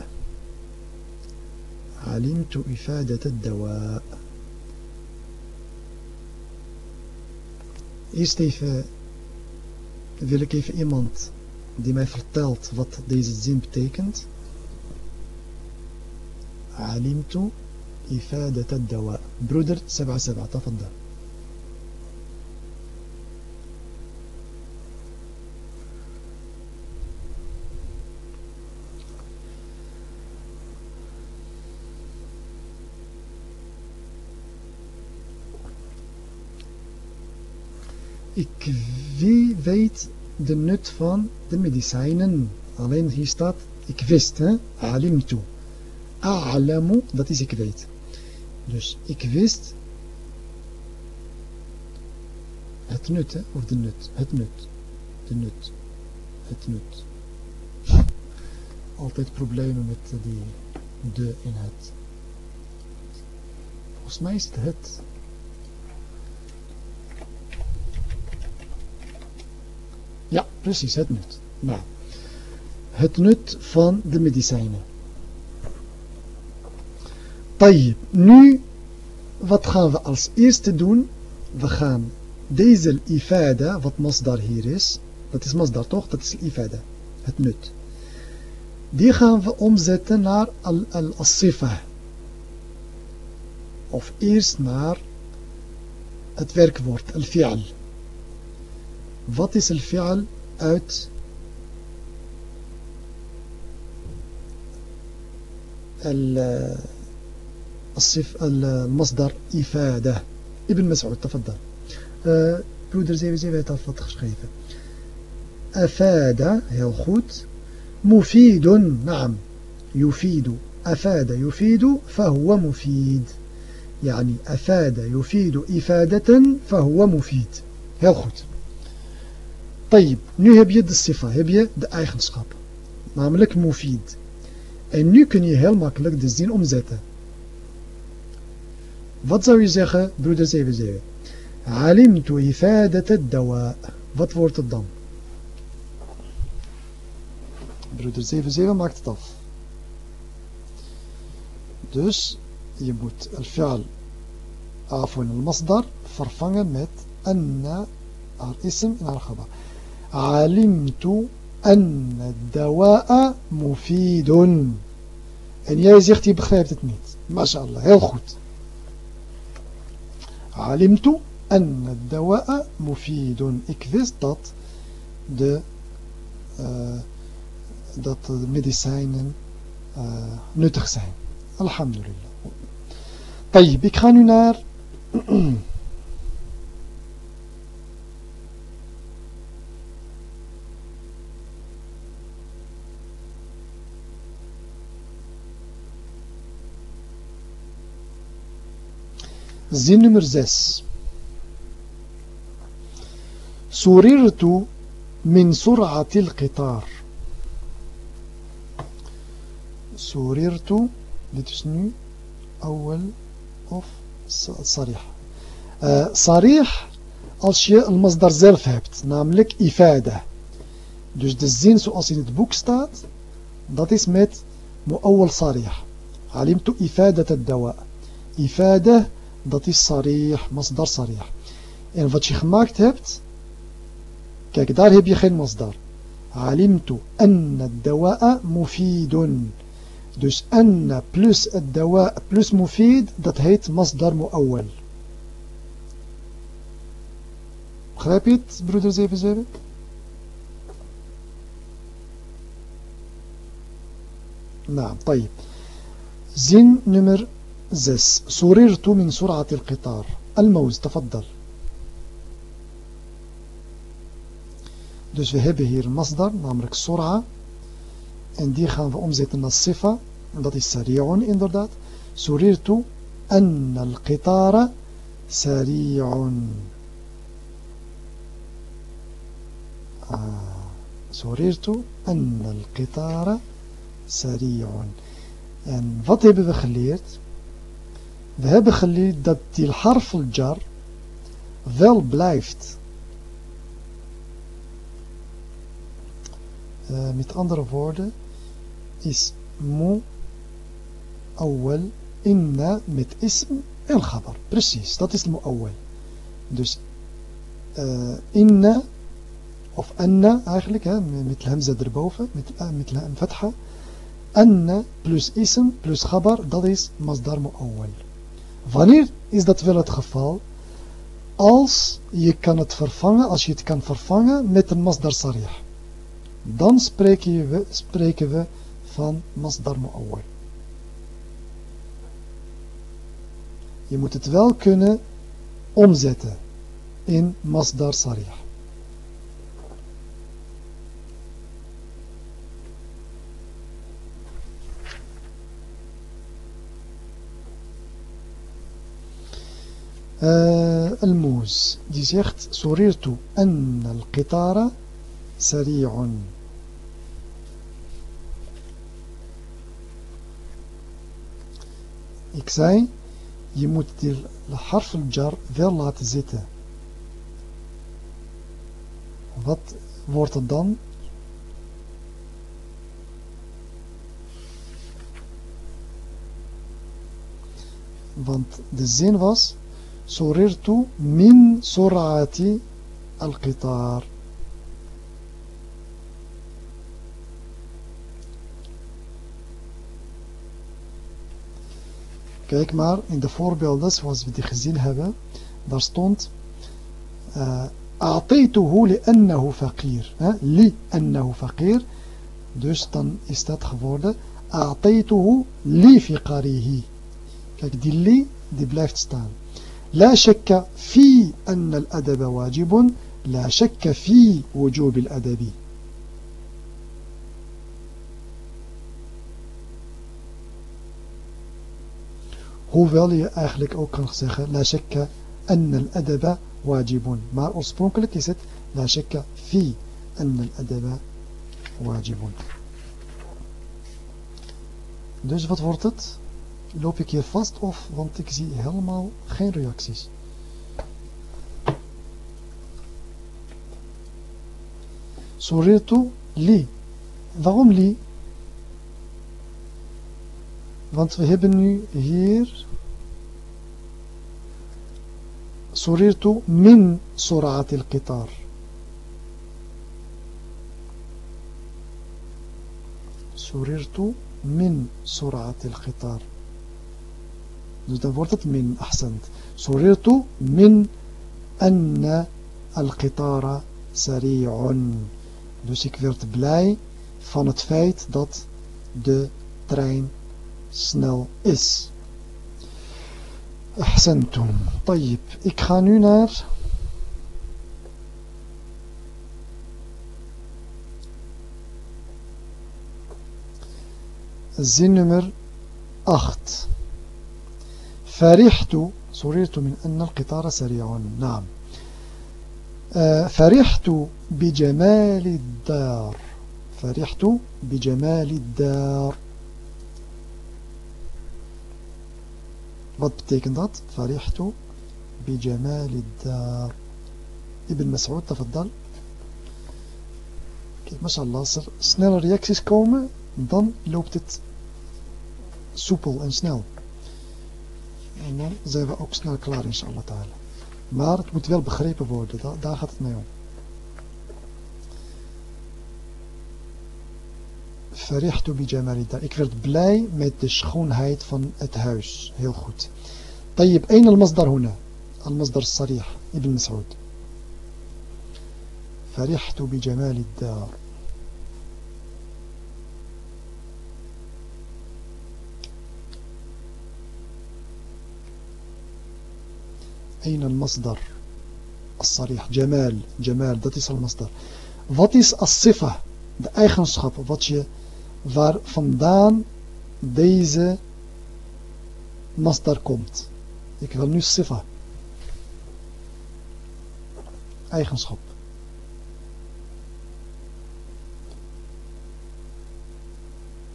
علمت إفادة الدواء Eerst even wil ik even iemand die mij vertelt wat deze zin betekent. علمت إفادة الدواء برودر سبعة سبعة تفضل Ik wie weet de nut van de medicijnen. Alleen hier staat, ik wist, hè, alimtu. A'lamu, dat is ik weet. Dus ik wist het nut, hè? of de nut, het nut, de nut, het nut. Altijd problemen met die de in het. Volgens mij is het het. Ja, precies, het nut. Nou, het nut van de medicijnen. Tayyip. Nu, wat gaan we als eerste doen? We gaan deze ifada, wat masdar hier is, dat is masdar toch? Dat is ifada, het nut. Die gaan we omzetten naar al-sifa. Of eerst naar het werkwoord, al-fi'al. Wat is al-fi'al uit al eh, الصف المصدر إفادة. ابن مسعود تفضل. أه، بودر زي زي بيتا فتخ شخيفة أفادة هل خود مفيد نعم. يفيد. أفاد يفيد فهو مفيد. يعني أفاد يفيد. إفادة فهو مفيد. هل خود طيب نو بيد الصفة هي بيد أيخن هبية نعم لك مفيد. أن النو كن يهل ماكلك دزين أم أمزاته Wat zou je zeggen, broeder 77? Alimtu ifadat ad-dawa. Wat wordt het dan? Broeder 77 maakt het af. Dus je moet al-fi'al afwan al-masdar vervangen met anna al-ism en al-khabar. Alimtu anna ad-dawa'a mufidun. En jij zegt je begrijpt het niet. MashaAllah, heel goed. علمت أن الدواء مفيد. اكذست دات دات المديسين نتخ سين الحمد لله طيب اكغانو نار. Zin nummer 6. سررت من سرعة القطار سررت dit is nu أول of صريح uh, صريح als je een masdar zelf hebt namelijk ifada dus de zin zoals in het boek staat dat is met muawwal صريح علمت إفادة الدواء إفادة dat is sarih, masdar sarih. En wat je gemaakt hebt, kijk, daar heb je geen masdar. Alimtu anna dawa'a mufidun. Dus anna plus dawa'a plus mufid, dat heet masdar mu'awwal. Begrijp je het, broeder 77? Nou, طيب زين نمر 6 سررت من سرعة القطار الموز تفضل Dus we hebben hier een masdar, namelijk sur'a. En die gaan we omzetten naar sifa. En dat is sari'un inderdaad. Surirtu an al-qitara sari'un. Surirtu an al-qitara sari'un. En wat hebben we geleerd? We hebben geleerd dat die harf jar wel blijft. Uh, met andere woorden is mu awwal inna met ism en khabar. Precies, dat is mu awwal. Dus uh, inna of anna eigenlijk, hè, met hamza erboven, met, uh, met fatha. Anna plus ism plus khabar, dat is masdar mu awwal. Wanneer is dat wel het geval? Als je kan het vervangen, als je het kan vervangen met een masdar sarih. Dan spreken we, spreken we van masdar mu'awwal. Je moet het wel kunnen omzetten in masdar sarih. الموز die zegt سررت أن القطار سريع ik zei je moet de harf jar wel laten zitten wat wordt het dan want de zin was سررت من سرعة القطار Kijk maar, in de voorbeelden zoals we die gezien hebben, daar stond أعطيته لأنه فقير لأنه فقير dus dan is dat geworden أعطيته لفقاره kijk die li die blijft staan لا شك في أن الأدب واجب لا شك في وجوب الأدب Hoewel je eigenlijk ook kan zeggen La shakka anna al-adaba wajibun. Maar oorspronkelijk is het La shakka fi anna al-adaba wajibun. Dus wat wordt het? Loop ik hier vast of, want ik zie helemaal geen reacties. Suritu li. Waarom li? Want we hebben nu hier Suritu min surat al-qitar. Suritu min surat al-qitar. Dus dan wordt het min, ahsend. سررت من أن القطار سريع Dus ik werd blij van het feit dat de trein snel is. أحسنتم طيب ik ga nu naar zin nummer 8 فرحت سررت من أن القطار سريع. نعم. آه، فرحت بجمال الدار. فرحت بجمال الدار. wat فرحت بجمال الدار. ابن مسعود تفضل. ما شاء الله als er snellere reacties komen dan loopt het soepel en snel En dan zijn we ook snel klaar, inshallah ta'ala. Maar het moet wel begrepen worden, daar, daar gaat het mee om. Verrichtu bi jamalida. Ik werd blij met de schoonheid van het huis. Heel goed. طيب أين المصدر هنا المصدر الصريح ابن مسعود فرحت بجمال الدار أين المصدر الصريح جمال جمال dat is المصدر wat is الصفة de eigenschap wat je waar vandaan deze masdar komt. Ik wil nu sifa. Eigenschap.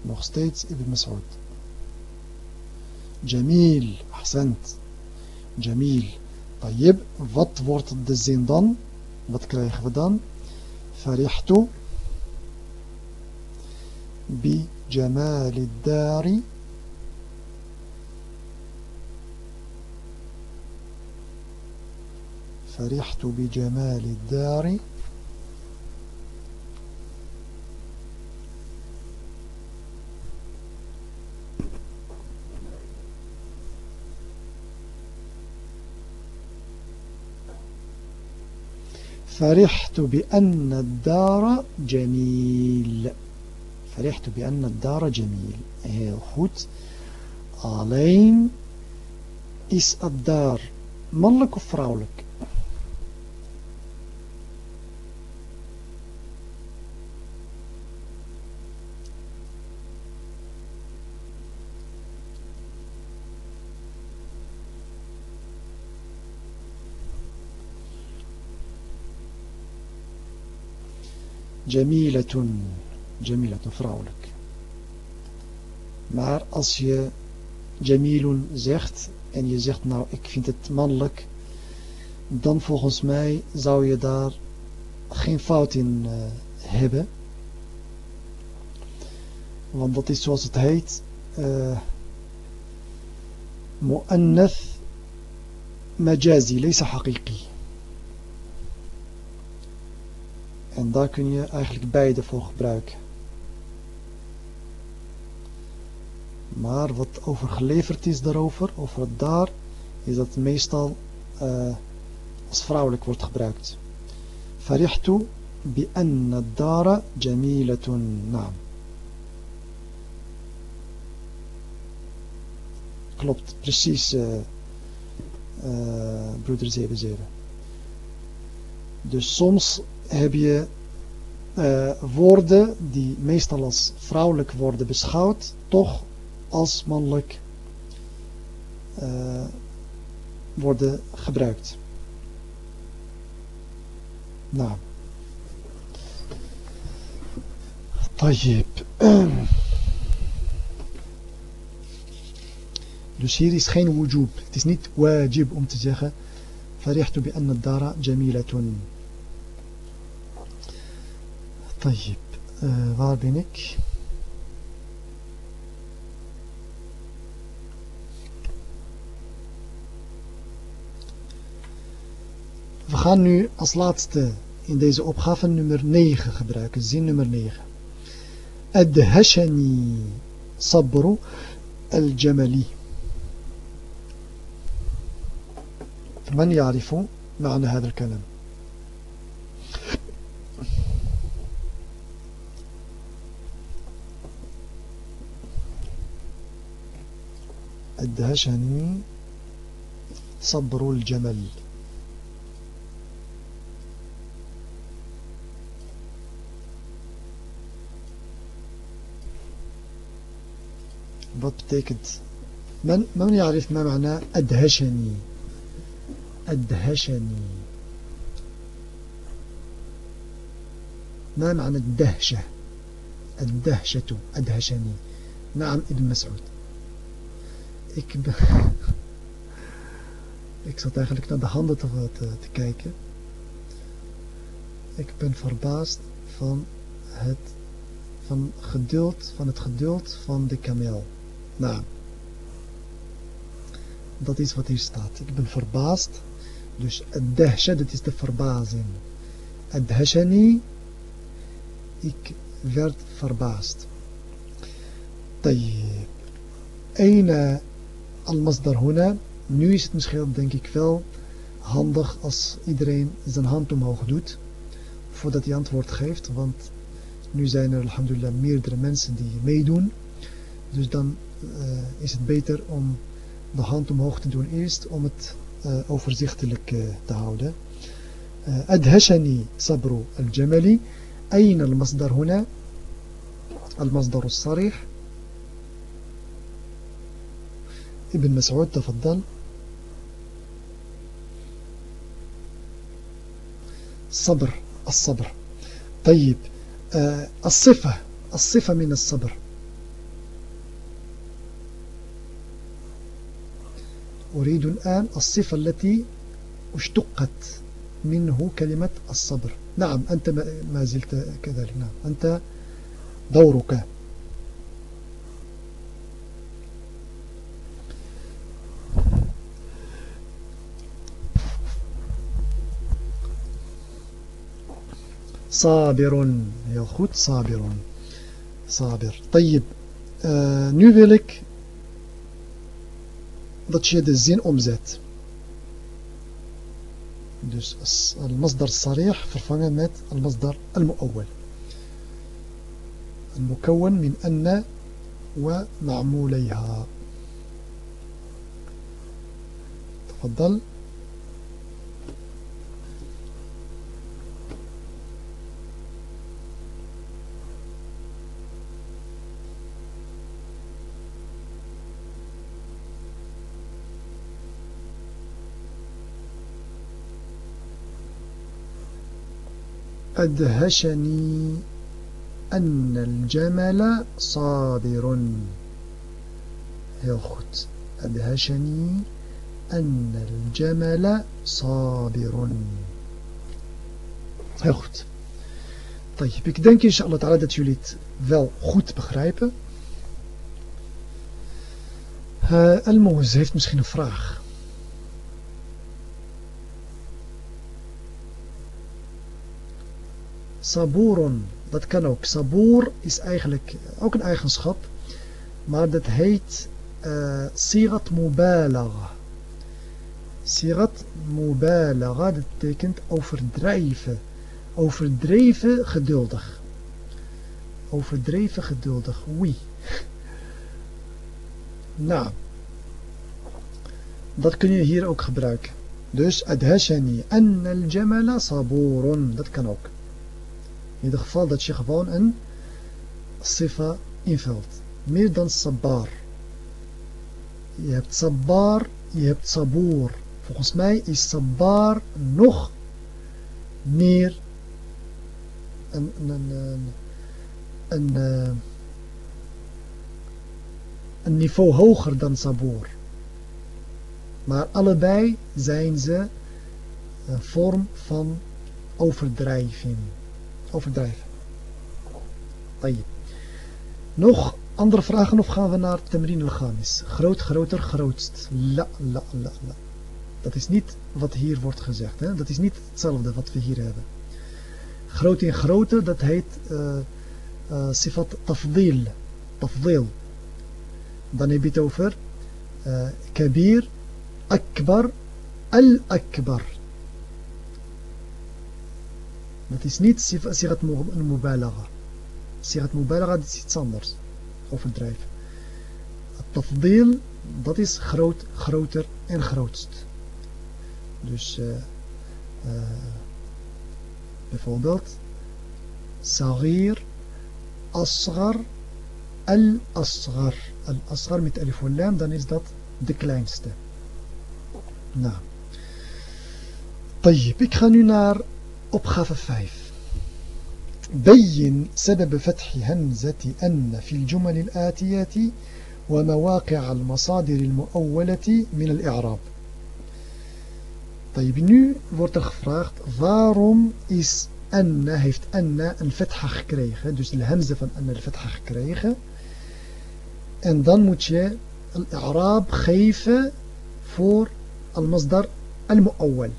Nog steeds Ibn Mas'ud. Jamil, ahsant. Jamil. طيب wat wordt de zin dan wat krijgen فرحت بجمال الدار. فرحت بجمال الدار. فرحت بأن الدار جميل. فرحت بأن الدار جميل. heel goed alleen is الدار. mannelijk of vrouwelijk جميلة جميلة vrouwelijk. Maar als je Jamilun zegt en je zegt nou ik vind het mannelijk, dan volgens mij zou je daar geen fout in uh, hebben. Want dat is zoals het heet uh, مؤنث مجازي ليس حقيقي En daar kun je eigenlijk beide voor gebruiken. Maar wat overgeleverd is daarover, over daar, is dat meestal uh, als vrouwelijk wordt gebruikt. Farihtu bi anna dara jamilatun naam. Klopt, precies, uh, uh, broeder 77. Dus soms heb je eh, woorden die meestal als vrouwelijk worden beschouwd, toch als mannelijk eh, worden gebruikt. Nou. Tajib. Dus hier is geen wujub. Het is niet wajib om te zeggen. Farihtu bi anna dara. طيب uh, waar ben ik? We gaan nu als laatste in deze opgave nummer 9 gebruiken, zin nummer 9. أدهشني صبر الجمل من يعرف معنى هذا الكلام أدهشني صبر الجمل. Wat betekent من من يعرف ما معنى أدهشني أدهشني ما معنى الدهشة؟ الدهشة أدهشني نعم ابن مسعود. ik ben ik zat eigenlijk naar de handen te, te, te kijken ik ben verbaasd van het van geduld van het geduld van de kameel nou dat is wat hier staat. Ik ben verbaasd. Dus het dahsha, dat is de verbazing. Het dahshani, ik werd verbaasd. طيب أين المصدر هنا nu is het misschien denk ik wel handig als iedereen zijn hand omhoog doet voordat hij antwoord geeft want nu zijn er alhamdulillah meerdere mensen die meedoen dus dan uh, is het beter om de hand omhoog te doen eerst om het uh, overzichtelijk uh, te houden. أدهشني صبر الجمل أين المصدر هنا المصدر الصريح ابن مسعود تفضل. صبر الصبر. طيب الصفة الصفة من الصبر. أريد الآن الصفة التي اشتقت منه كلمة الصبر. نعم أنت ما زلت كذلك. نعم أنت دورك. صابر heel goed صابر صابر. طيب آه، nu wil ik dat الزين أم zin omzet. المصدر الصريح في met المصدر المؤول المكون من أن ومعموليها تفضل أدهشني أن الجمل صابر heel goed أدهشني أن الجمل صابر heel goed طيب ik denk inshallah ta'ala dat jullie het wel goed begrijpen uh, Al-Moez heeft misschien een vraag Saburun, dat kan ook. Saboer is eigenlijk ook een eigenschap, maar dat heet uh, sirat mubalagha. Sirat mubalagha, dat betekent overdrijven. Overdreven geduldig. Overdreven geduldig. Oei. Nou, dat kun je hier ook gebruiken. Dus adhashani an al-jamala saburun, dat kan ook. In ieder geval dat je gewoon een sifa invult. Meer dan sabbar. Je hebt sabbar, je hebt saboor. Volgens mij is sabbar nog meer een, een, een, een, een, een niveau hoger dan saboor. Maar allebei zijn ze een vorm van overdrijving overdrijven. Tayyip. Nog andere vragen of gaan we naar Temrin al-Ghamis? Groot, groter, grootst. La, la, la, la. Dat is niet wat hier wordt gezegd. Hè? Dat is niet hetzelfde wat we hier hebben. Groot in grootte, dat heet uh, uh, sifat tafdil. Tafdil. Dan heb je het over eh, kabir, akbar, al-akbar. Dat is niet sigat mubalagha. Sigat mubalagha is iets anders. Overdrijven. Tafdeel, dat is groot, groter en grootst. Dus uh, uh, bijvoorbeeld Sagir, Asgar, Al-Asgar. Al-Asgar met alif lam, dan is dat de kleinste. Nou. طيب, ik ga nu naar opgave 5. بين سبب فتح همزة أن في الجمل الآتيات ومواقع المصادر المؤولة من الإعراب طيب nu wordt er gevraagd waarom is Anna, heeft Anna een fetha gekregen. Dus de hamza van Anna een fetha gekregen. En dan moet je al-i'raab geven voor al-masdar al-mu'awwal.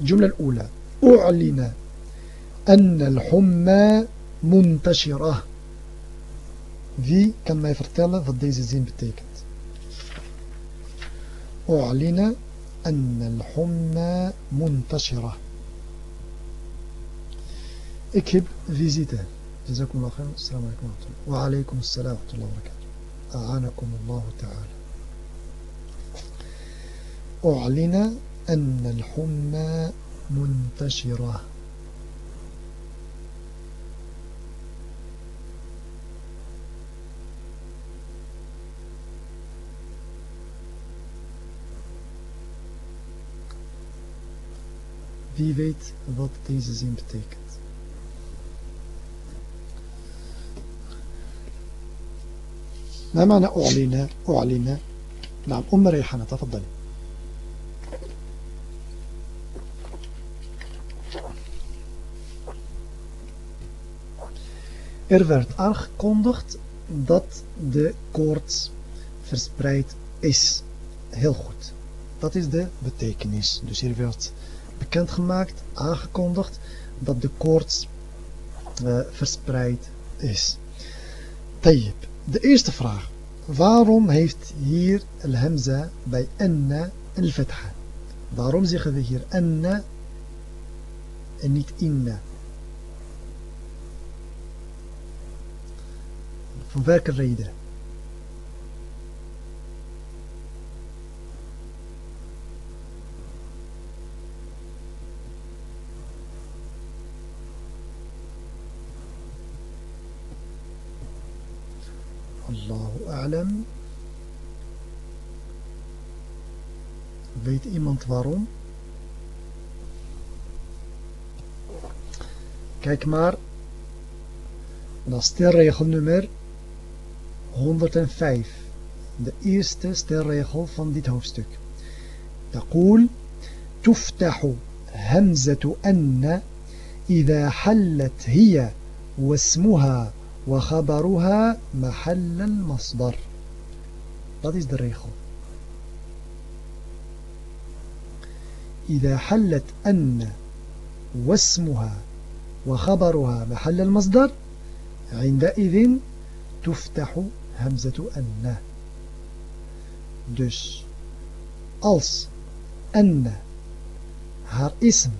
الجملة الأولى أعلن أن الحمى منتشرة. Wie kan mij vertellen wat deze zin? أعلن أن الحمى منتشرة. Ik heb. جزاكم الله خير السلام عليكم ورحمة الله. وعليكم السلام ورحمة الله وبركاته. أعانكم الله تعالى. أعلن أن الحمى منتشرة. Wie weet wat deze zin betekent. ما معنى أعلن أعلن؟ نعم أم ريحانة تفضلي. Er werd aangekondigd dat de koorts verspreid is. Heel goed. Dat is de betekenis. Dus hier werd bekendgemaakt, aangekondigd dat de koorts uh, verspreid is. Tayyip. De eerste vraag. Waarom heeft hier al-hamza bij anna al-fatha? Waarom zeggen we hier anna en niet inna? Van welke reden? Allahu a'lam. Weet iemand waarom? Kijk maar naar stelregel nummer 105. De eerste stelregel van dit hoofdstuk. تقول تفتح همزة أن إذا حلت هي واسمها وخبرها محل المصدر Dat is de regel. إذا حلت أن واسمها وخبرها محل المصدر عندئذ تفتح همزة أن Dus als أن haar ism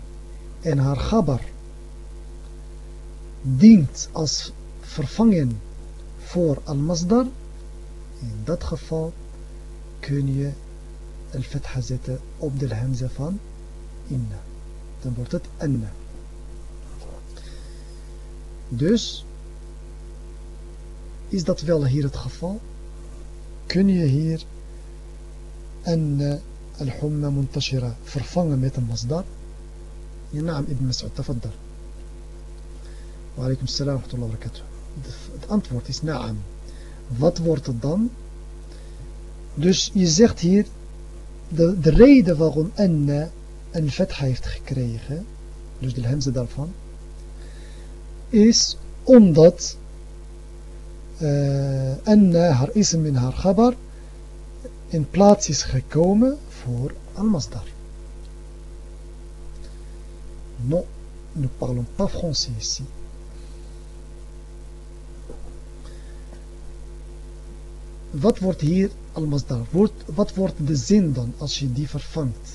en haar gabar dient als vervangen voor al-masdar, in dat geval kun je al-fatha zetten op de hamza van inna. Dan wordt het anna. Dus is dat wel hier het geval? Kun je hier anna al-humma muntashira vervangen met een masdar? Ja, naam, Ibn Mas'ud, tafaddal. Wa salam wa rahmatullahi. Het antwoord is naam. Wat wordt het dan? Dus je zegt hier, de, de reden waarom Anna een vet heeft gekregen, dus de hamza daarvan, is omdat uh, Anna, haar ism in haar gabar, in plaats is gekomen voor al-masdar. Non, nous parlons pas français ici. wat wordt hier al-masdar? Wat wordt de zin dan als je die vervangt?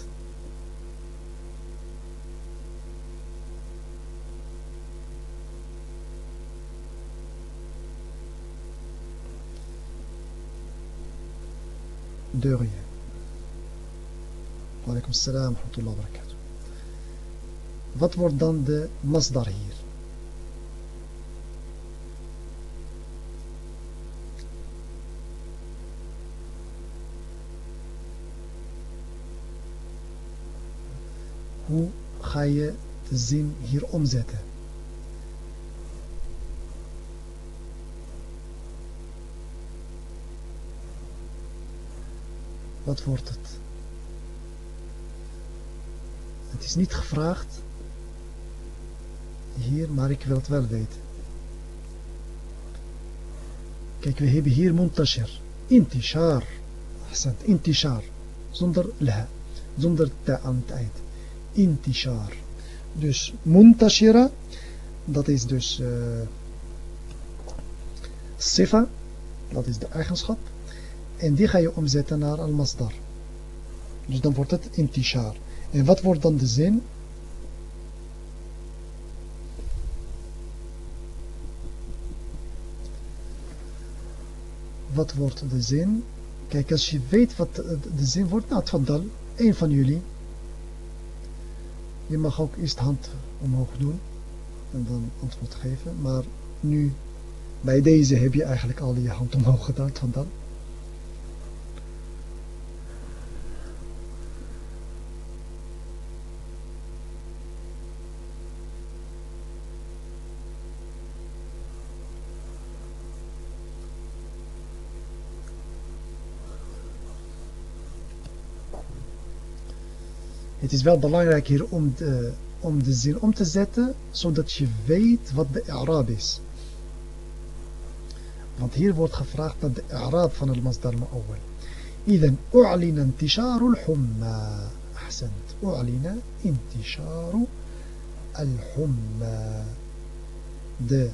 Deurje. Walaikum salam wa rahmatullahi wa barakatuh. Wat wordt dan de masdar hier? Hoe ga je de zin hier omzetten? Wat wordt het? Het is niet gevraagd hier, maar ik wil het wel weten. Kijk, we hebben hier muntashir. Intishar. Ahsant, intishar. Zonder la. Zonder ta aan. Intishar. Dus muntashira, dat is dus uh, sifa, dat is de eigenschap. En die ga je omzetten naar al-masdar. Dus dan wordt het intishar. En wat wordt dan de zin? Wat wordt de zin? Kijk, als je weet wat de zin wordt, nou, tfaddal, een van jullie. Je mag ook eerst hand omhoog doen en dan antwoord geven. Maar nu, bij deze heb je eigenlijk al je hand omhoog gedaan, tfaddal. is wel belangrijk hier om de, om de zin om te zetten, zodat je weet wat de i'raab is. Want hier wordt gevraagd naar de i'raab van het masdar ma'awwal. إذن أعلن انتشار الحمى أحسنت أعلن انتشار الحمى de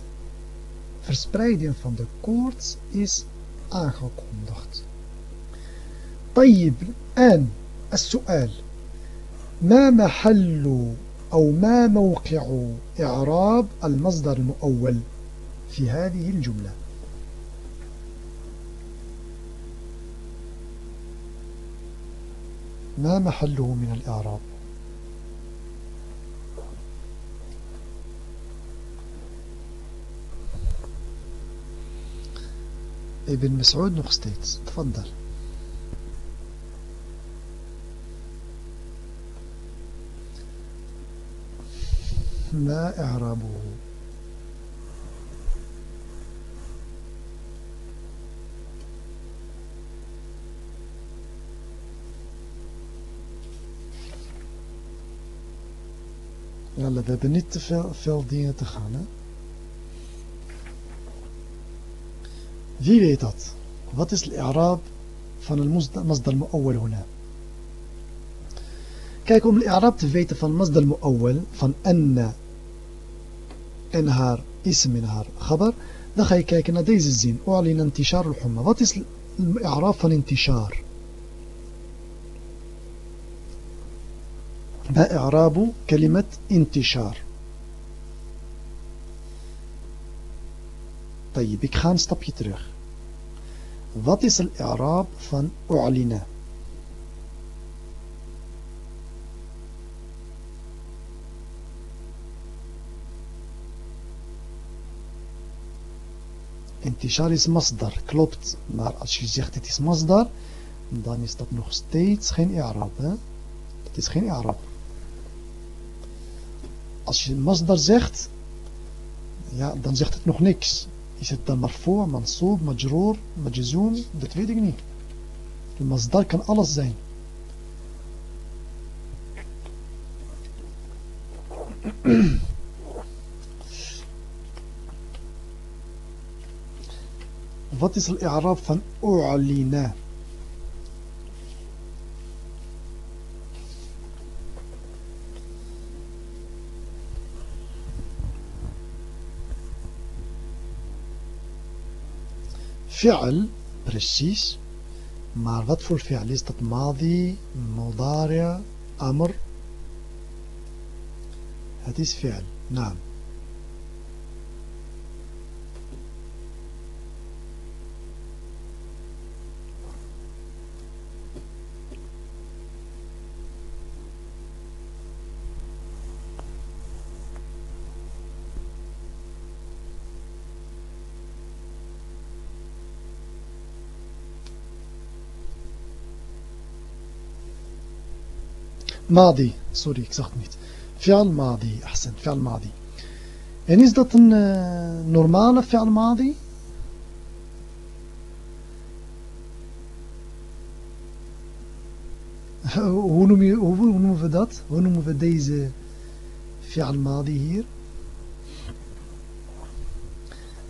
verspreiding van de koorts is aangekondigd. طيب الآن السؤال ما محل أو ما موقع إعراب المصدر المؤول في هذه الجملة؟ ما محله من الإعراب؟ ابن مسعود nog تفضل. ما إعرابه Jalla, we hebben niet te veel, veel dingen te gaan. Hè? Wie weet dat? Wat is الإعراب van المصدر المؤول هنا؟ Kijk, om الإعراب te weten van مصدر المؤول van أن en haar ism en haar khabar, dan ga je kijken naar deze zin. U'alin intishar al-humma. Wat is de van intishar? ما إعراب كلمة انتشار طيب ik ga een stapje terug wat is الإعراب van أعلن Intishar is masdar, klopt. Maar als je zegt het is masdar, dan is dat nog steeds geen i'rab. Dat is geen i'rab. Als je masdar zegt, ja, dan zegt het nog niks. Is het dan marfu, mansoob, majroor, majzoom? Dat weet ik niet. De masdar kan alles zijn. Wat is al-i'raab van u'alina? فعل Precies. Maar wat voor fi'al is dat? Madi, Mudari, Amr. Het is fi'al. Naam. ماضي. sorry ik zag het niet. فعل ماضي أحسن. فعل ماضي. يعني is dat آه، normaal فعل ماضي. hoe noem je hoe noem je dat hoe noem je deze فعل ماضي hier.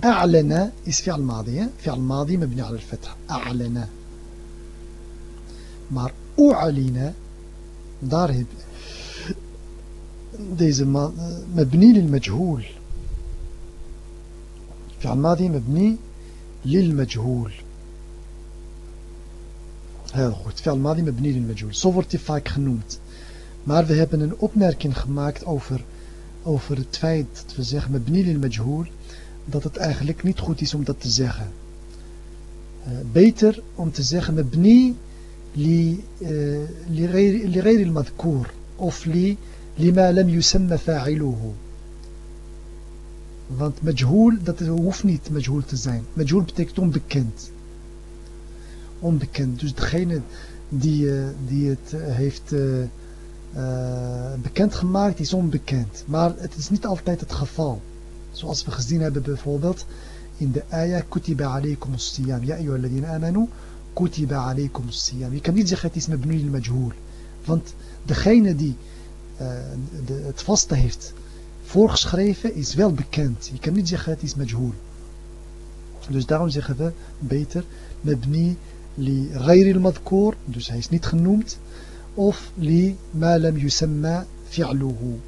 أعلن is فعل ماضي فعل ماضي مبني على الفتح أعلن. مار أعلن daar heb deze مبني للمجهول فعل ماضي مبني للمجهول Heel goed, فعل ماضي مبني للمجهول. Zo wordt hij vaak genoemd. Maar we hebben een opmerking gemaakt over, over het feit dat we zeggen مبني للمجهول, dat het eigenlijk niet goed is om dat te zeggen. Uh, beter om te zeggen مبني لغير المذكور of لما لم يسمى فاعله want majhool dat hoeft niet majhool te zijn majhool betekent onbekend onbekend dus degene die, die het heeft uh, uh, bekendgemaakt is onbekend maar het is niet altijd het geval zoals we gezien hebben bijvoorbeeld in de ayah kutiba alaykum as-siyam ya ayyuhalladhina amanu kutiba alaykum siyam. Je kan niet zeggen het is mabnui majhool. Want degene die uh, de, het vaste heeft voorgeschreven is wel bekend. Je kan niet zeggen het is majhool. Dus daarom zeggen we beter mabni li ghayri al-madkoor. Dus hij is niet genoemd. Of li ma lam yusamma fi'luhu.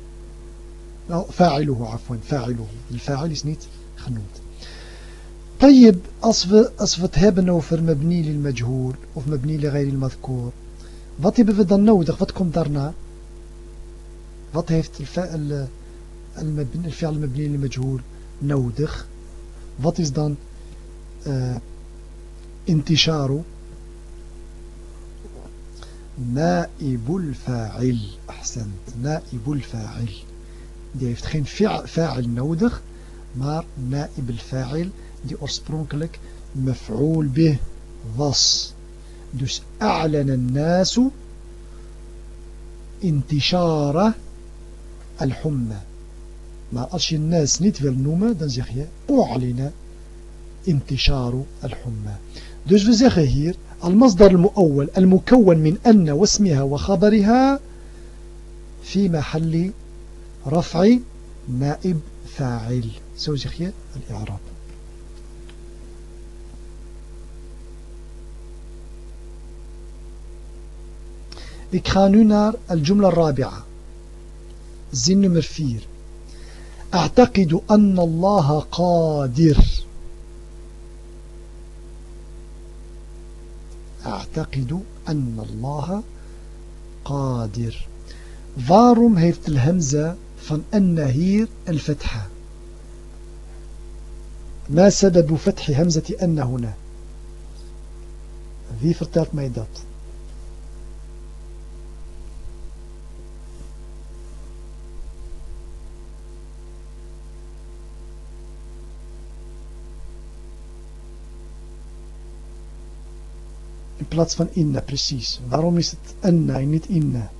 Nou, fa'iluhu afwan. Fa'iluhu. De fa'il is niet genoemd. طيب أصف أصفت هابن وفر مبني للمجهول وفر مبني لغير المذكور. فات يبفد النودخ فاتكم دارنا. فات هيفت الفعل المبني الفعل المبني للمجهول نودخ فات يزدان آه، انتشاره نائب الفاعل. أحسنت نائب الفاعل. دي هيفت خين فاعل نودخ مار نائب الفاعل die oorspronkelijk maf'ul bih was. Dus a'lana nasu intishara al-humma. Maar als je nas niet wil noemen, dan zeg je u'lina intisharu al-humma. Dus we zeggen hier المصدر المؤول المكون من أن واسمها وخبرها في محل رفع نائب فاعل je الإعراب Ik ga nu naar al-jumla rabi'a. Zin nummer 4. أعتقد أن الله قادر أعتقد أن الله قادر Waarom heeft de hamza van anna hier een fatha? ما سبب فتح همزة أن هنا؟ Wie vertelt mij dat? In plaats van inna, precies. Waarom is het anna en niet inna?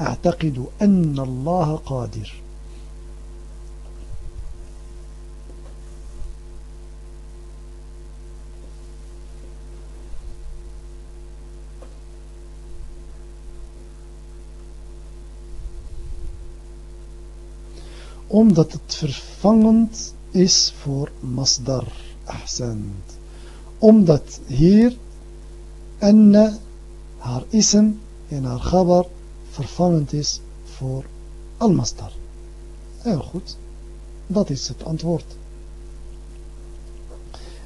أعتقد أن الله قادر omdat het vervangend is voor masdar. Ahsend. Omdat hier en haar ism en haar gabar vervangend is voor al-masdar. Heel goed. Dat is het antwoord.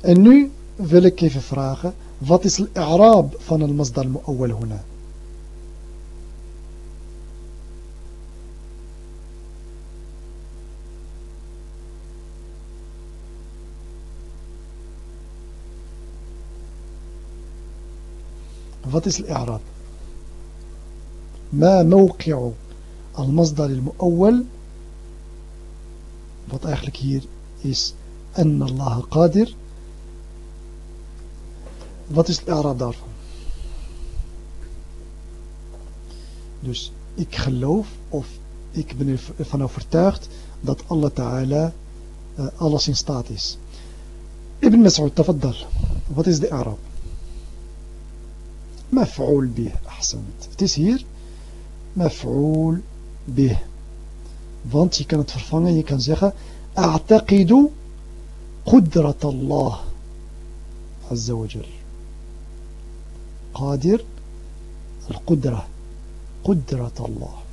En nu wil ik even vragen, wat is de i'raab van het masdar mu'awwal huna? Wat is الإعراب ما موقع المصدر المؤول wat eigenlijk hier is أن الله قادر wat is Arab daarvan dus ik geloof of ik ben ervan overtuigd dat Allah Ta'ala uh, alles in staat is Ibn Mas'ud, tafaddal wat is de Arab مفعول به أحسنت het is hier مفعول به want je kan het vervangen je kan zeggen أعتقد قدرة الله عز وجل قادر القدرة قدرة الله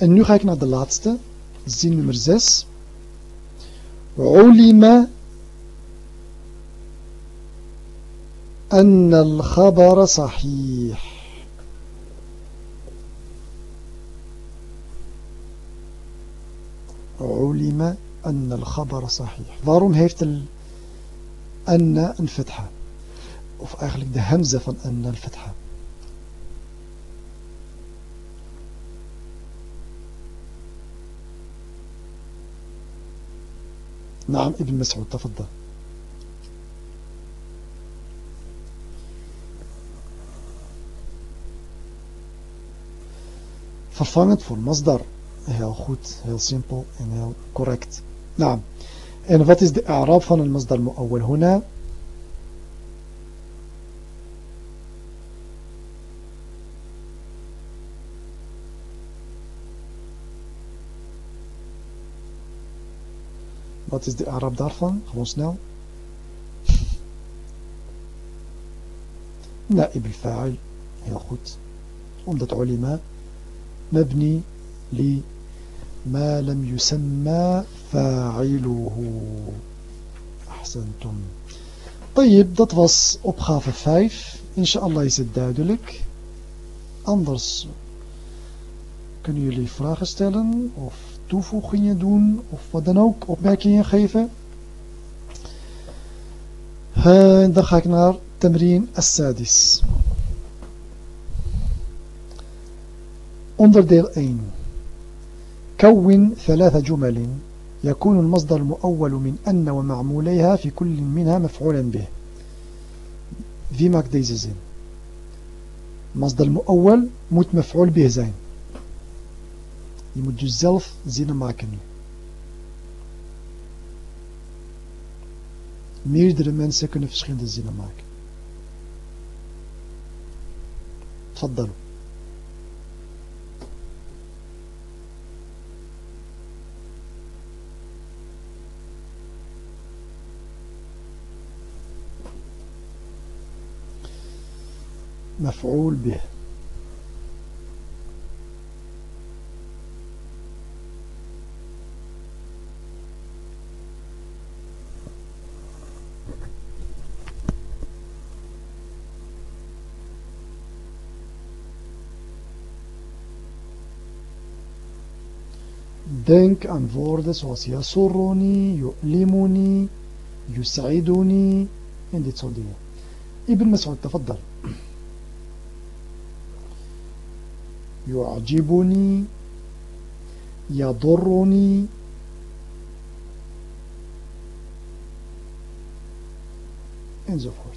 En nu ga ik naar de laatste, zin nummer 6. علم أن الخبر صحيح. علم أن الخبر صحيح. Waarom heeft أن een فتحة of eigenlijk de hamza van أن الفتحة. نعم ابن مسعود تفضل vervangend voor masdar. Heel goed, heel simpel en heel correct. Nou, en wat is de Arab van een masdar mu'awwal huna? Wat is de Arab daarvan? Gewoon snel. نائب الفاعل heel goed omdat ulima مبني لما لم يسمى فاعله أحسنتم طيب dat was opgave 5 inshallah is het duidelijk anders kunnen jullie vragen stellen of toevoegingen doen of wat dan ook, opmerkingen geven. Uh, dan ga ik naar Tamrin As-Sadis. Onderdeel 1. كون ثلاث جمل يكون المصدر المؤول من أن ومعموليها في كل منها مفعولا به Wie maakt deze zin? Masdar mu'awwal moet maf'ul bih zijn. Je moet dus zelf zinnen maken nu. Meerdere mensen kunnen verschillende zinnen maken. تفضلوا مفعول به Denk aan woorden zoals yasurruni, yu'limuni, yus'iduni en dit soort dingen. Ibn Mas'ud, تفضل. يعجبني يضرني enzovoort.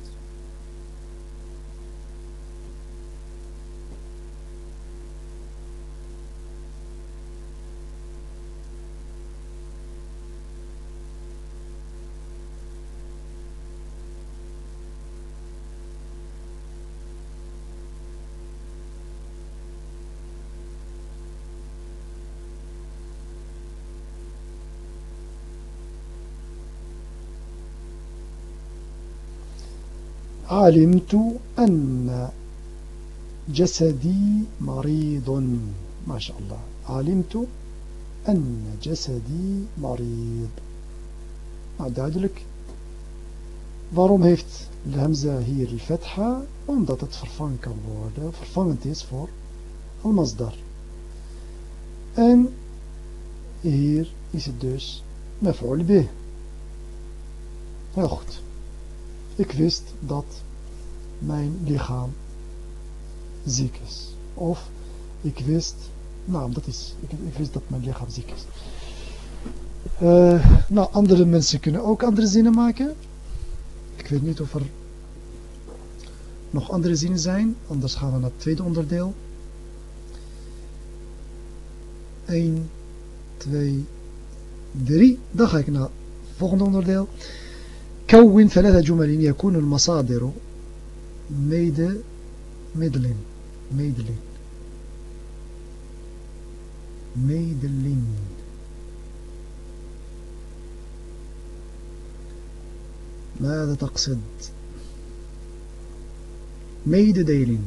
علمت أن جسدي مريض ما شاء الله علمت أن جسدي مريض nou duidelijk waarom heeft de hamza hier de fetha omdat het vervangen kan worden vervangend is voor al-masdar en hier is het dus maf'ul bih heel goed ik wist dat mijn lichaam ziek is. Of ik wist nou dat is ik, wist dat mijn lichaam ziek is. Uh, nou andere mensen kunnen ook andere zinnen maken. Ik weet niet of er nog andere zinnen zijn anders gaan we naar het tweede onderdeel. 1 2 3 dan ga ik naar het volgende onderdeel كون ثلاثة جمل يكون المصادر mede mededelen mededelen mededelen ماذا تقصد؟ mededeling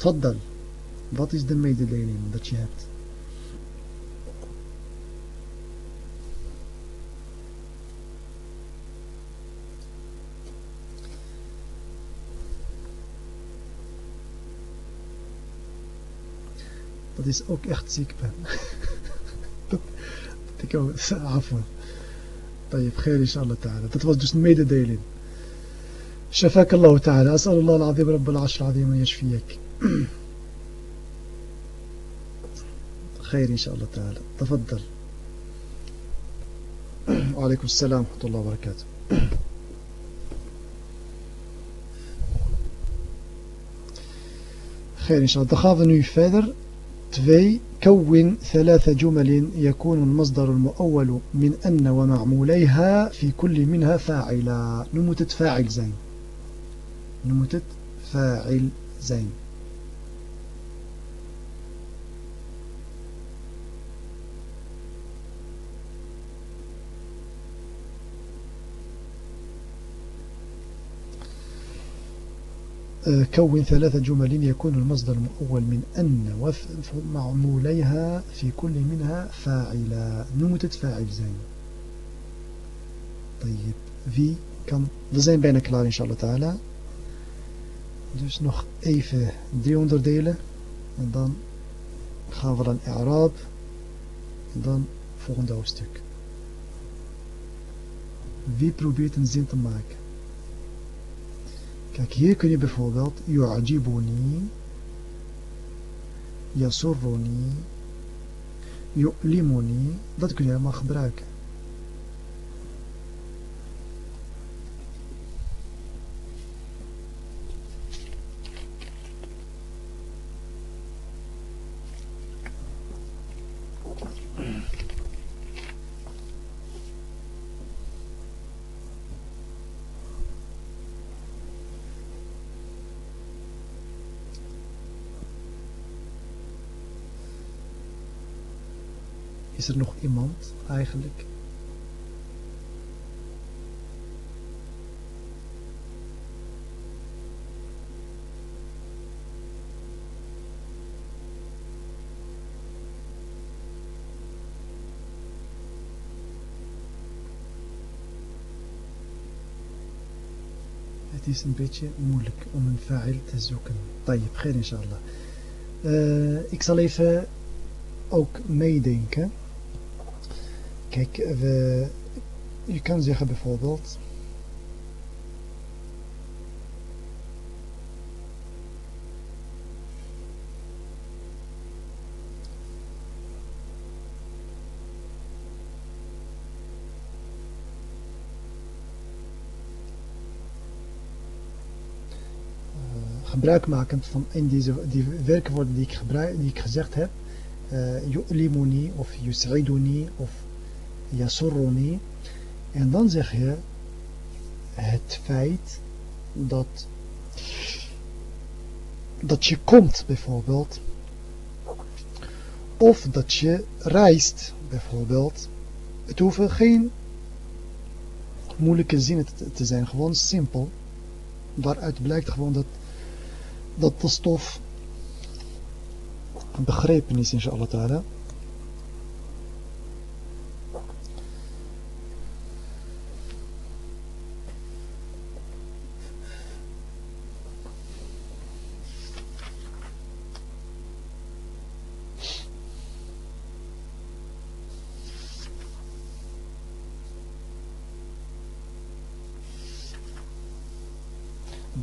تفضل. Wat is de mededeling dat je hebt dat is ook echt ziek ben. dat, dat ik ook, afval. طيب خير إن شاء الله تعالى dat was dus mededeling. شفاك الله تعالى أسأل الله العظيم رب العرش العظيم أن يشفيك خير إن شاء الله تعالى تفضل وعليكم السلام ورحمة الله وبركاته خير إن شاء الله dan gaan we nu verder. 2 كون ثلاث جمل يكون المصدر المؤول من أن ومعموليها في كل منها فاعلا. نمتت فاعل زين. نمتت فاعل زين. كون ثلاثة جمل يكون المصدر المؤول من أن ومعموليها في كل منها فاعلا. نمتت فاعل زين. طيب في كان زين بينك كلار إن شاء الله تعالى. دوس نخ إيفة دي أندر ديلة. ودن خافر الإعراب ودن فوقن دوستك في بروبيت زين تماكي Kijk, hier kun je bijvoorbeeld yu'ajibuni, yasurruni, yu'limuni, dat kun je helemaal gebruiken. Er nog iemand eigenlijk? Het is een beetje moeilijk om een fa'il te zoeken. Tayyip, geen inshallah. Uh, ik zal even ook meedenken. Kijk, we, je kan zeggen bijvoorbeeld... Eh, gebruik maken van in deze, die werkwoorden die ik, gebruik, die ik gezegd heb. Uh, of yus'iduni of yasurruni. En dan zeg je het feit dat, dat je komt bijvoorbeeld. Of dat je reist bijvoorbeeld. Het hoeven geen moeilijke zinnen te zijn. Gewoon simpel. Waaruit blijkt gewoon dat, dat de stof begrepen is inshallah ta'ala.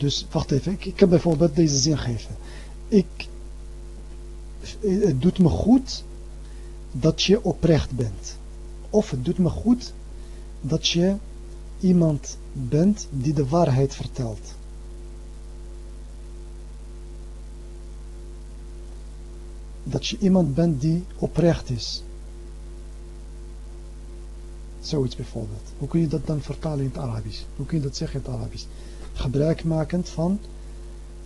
Dus, wacht even. Ik, kan bijvoorbeeld deze zin geven. Ik, het doet me goed dat je oprecht bent. Of het doet me goed dat je iemand bent die de waarheid vertelt. Dat je iemand bent die oprecht is. Zoiets bijvoorbeeld. Hoe kun je dat dan vertalen in het Arabisch? Hoe kun je dat zeggen in het Arabisch? خبراك makend van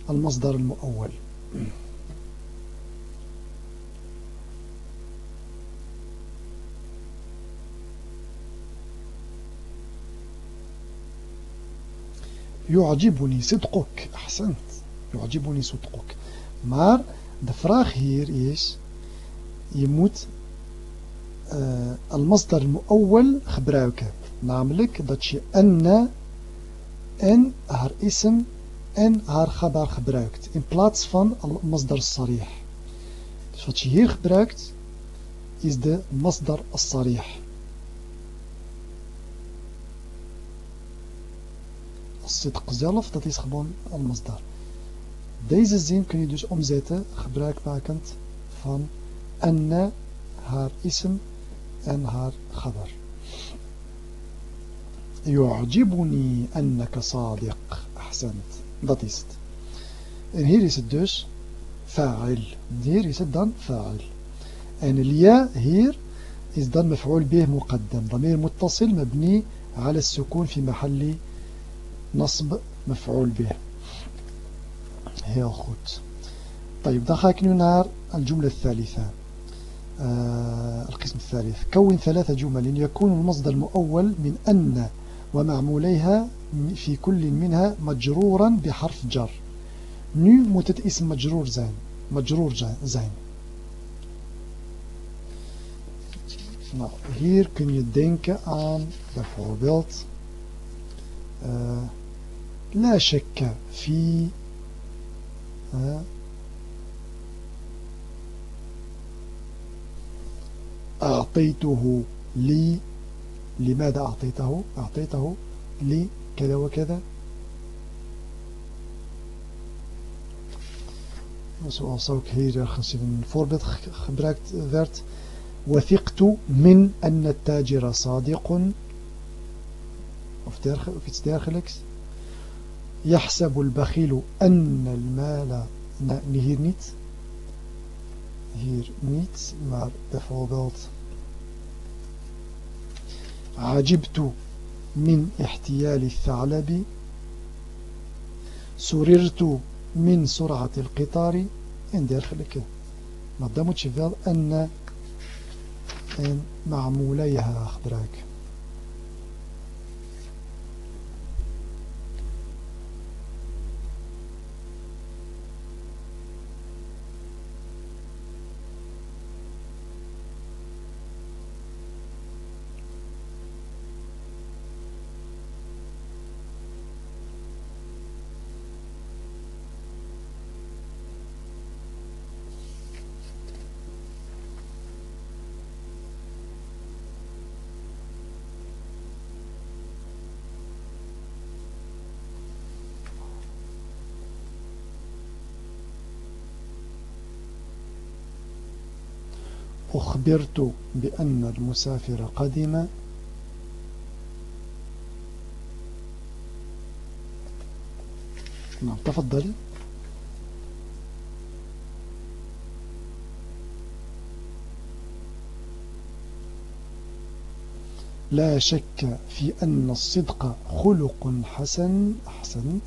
al-Masdar al-Mu'awwal. يعجبني صدقك. أحسنت. يعجبني صدقك. مار ذا هير إيش يموت آه، المصدر المؤول خبراوك. نعملك داتشي أن en haar ism en haar gabar gebruikt in plaats van al-masdar sarih dus wat je hier gebruikt is de masdar al-sarih sidq zelf, dat is gewoon al-masdar. Deze zin kun je dus omzetten, gebruikmakend van anna, haar ism en haar khabar. يعجبني أنك صادق. أحسنت. Hier is het dus fa'il hier is het dan fa'il en الياء is dan مفعول به مقدم. ضمير متصل مبني على السكون في محل نصب مفعول به. Heel goed. طيب nu naar الجملة الثالثة. آه القسم الثالث. كون ثلاث جمل يكون المصدر المؤول من أن ومعموليها في كل منها مجرورا بحرف جر. moet het اسم مجرور zijn مجرور zijn nou hier kun je denken aan bijvoorbeeld لا شك في أعطيته لي لماذا أعطيته أعطيته لي كذا وكذا zoals ook hier in een voorbeeld gebruikt werd وثقت من أن التاجر صادق of, dergel, of iets dergelijks يحسب البخيل أن المال hier niet hier niet maar bijvoorbeeld عجبت من احتيال الثعلب. سررت من سرعة القطار. moet je wel en en معموليها gebruiken أخبرت بأن المسافر قدم نعم تفضل. لا شك في أن الصدق خلق حسن أحسنت.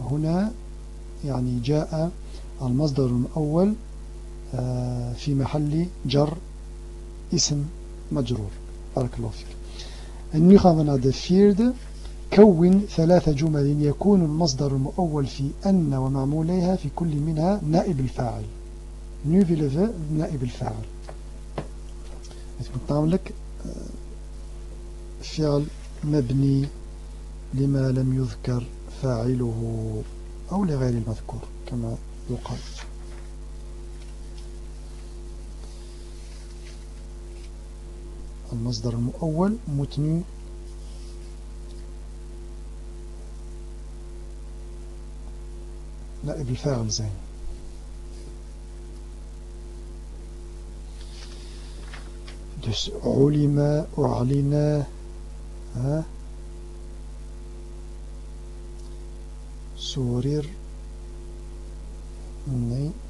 هنا يعني جاء المصدر الأول. في محل جر اسم مجرور بارك الله فيك En nu gaan. كون ثلاث جمل يكون المصدر المؤول في أن ومعموليها في كل منها نائب الفاعل. Nu willen نائب الفاعل. Het moet namelijk فعل مبني لما لم يذكر فاعله أو لغير المذكور كما يقال. المصدر المؤول متني نائب الفاعل زين. دس علم اعلنا ها؟ سورير نائب نعم.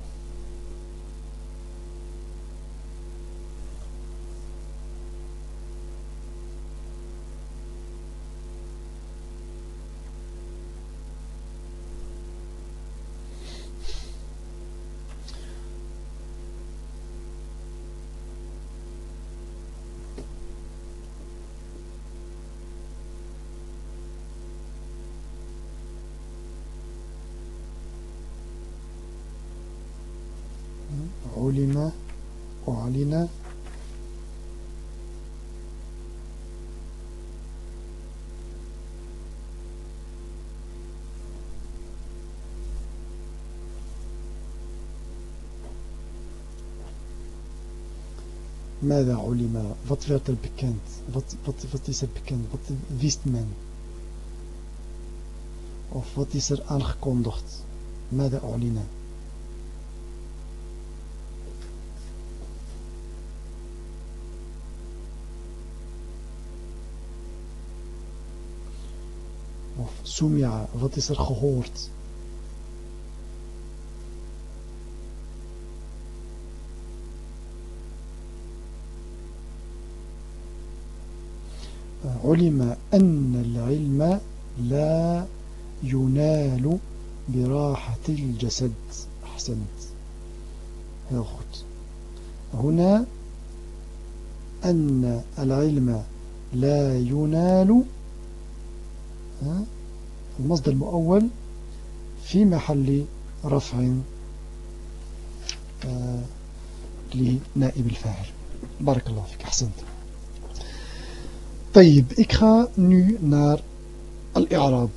ماذا علم wat werd er bekend wat, wat, wat is er bekend wat wist men of wat is er aangekondigd ماذا أعلن Sumia, wat is er gehoord? علم أن العلم لا ينال براحة الجسد. أحسنت. heel هنا أن العلم لا ينال المصدر المؤول في محل رفع آه، لنائب الفاعل. بارك الله فيك. أحسنت. طيب ga nu naar al-i'rab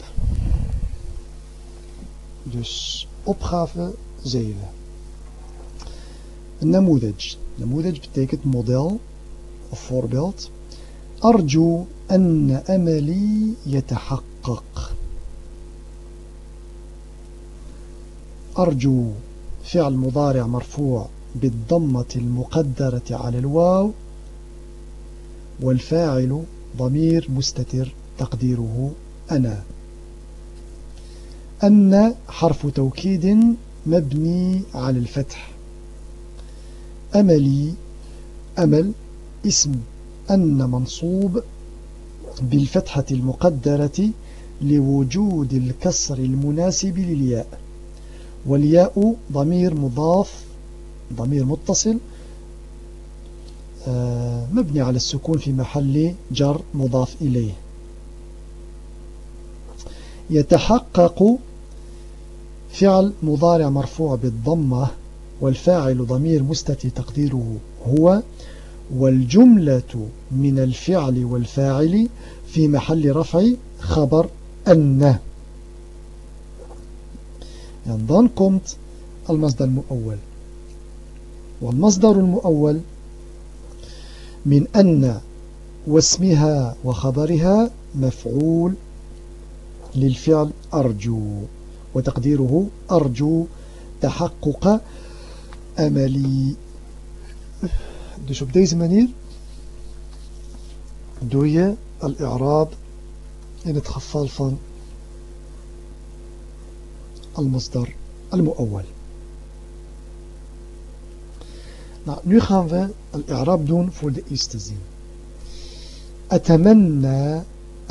dus opgave 7 النموذج نموذج betekent model of voorbeeld أرجو أن أملي يتحقق. أرجو فعل مضارع مرفوع بالضمة المقدرة على الواو. والفاعل ضمير مستتر تقديره أنا. أن حرف توكيد مبني على الفتح. أملي أمل اسم. أن منصوب بالفتحة المقدرة لوجود الكسر المناسب للياء. والياء ضمير مضاف ضمير متصل مبني على السكون في محل جر مضاف إليه. يتحقق فعل مضارع مرفوع بالضمة والفاعل ضمير مستتي تقديره هو والجملة من الفعل والفاعل في محل رفع خبر أن. En dan komt المصدر المؤول. والمصدر المؤول من أن واسمها وخبرها مفعول للفعل أرجو وتقديره أرجو تحقق أملي. Manier doe je al-i'raab in het geval van المصدر المؤول Nou, nu gaan we al-i'raab doen voor de eerste zin. أتمنى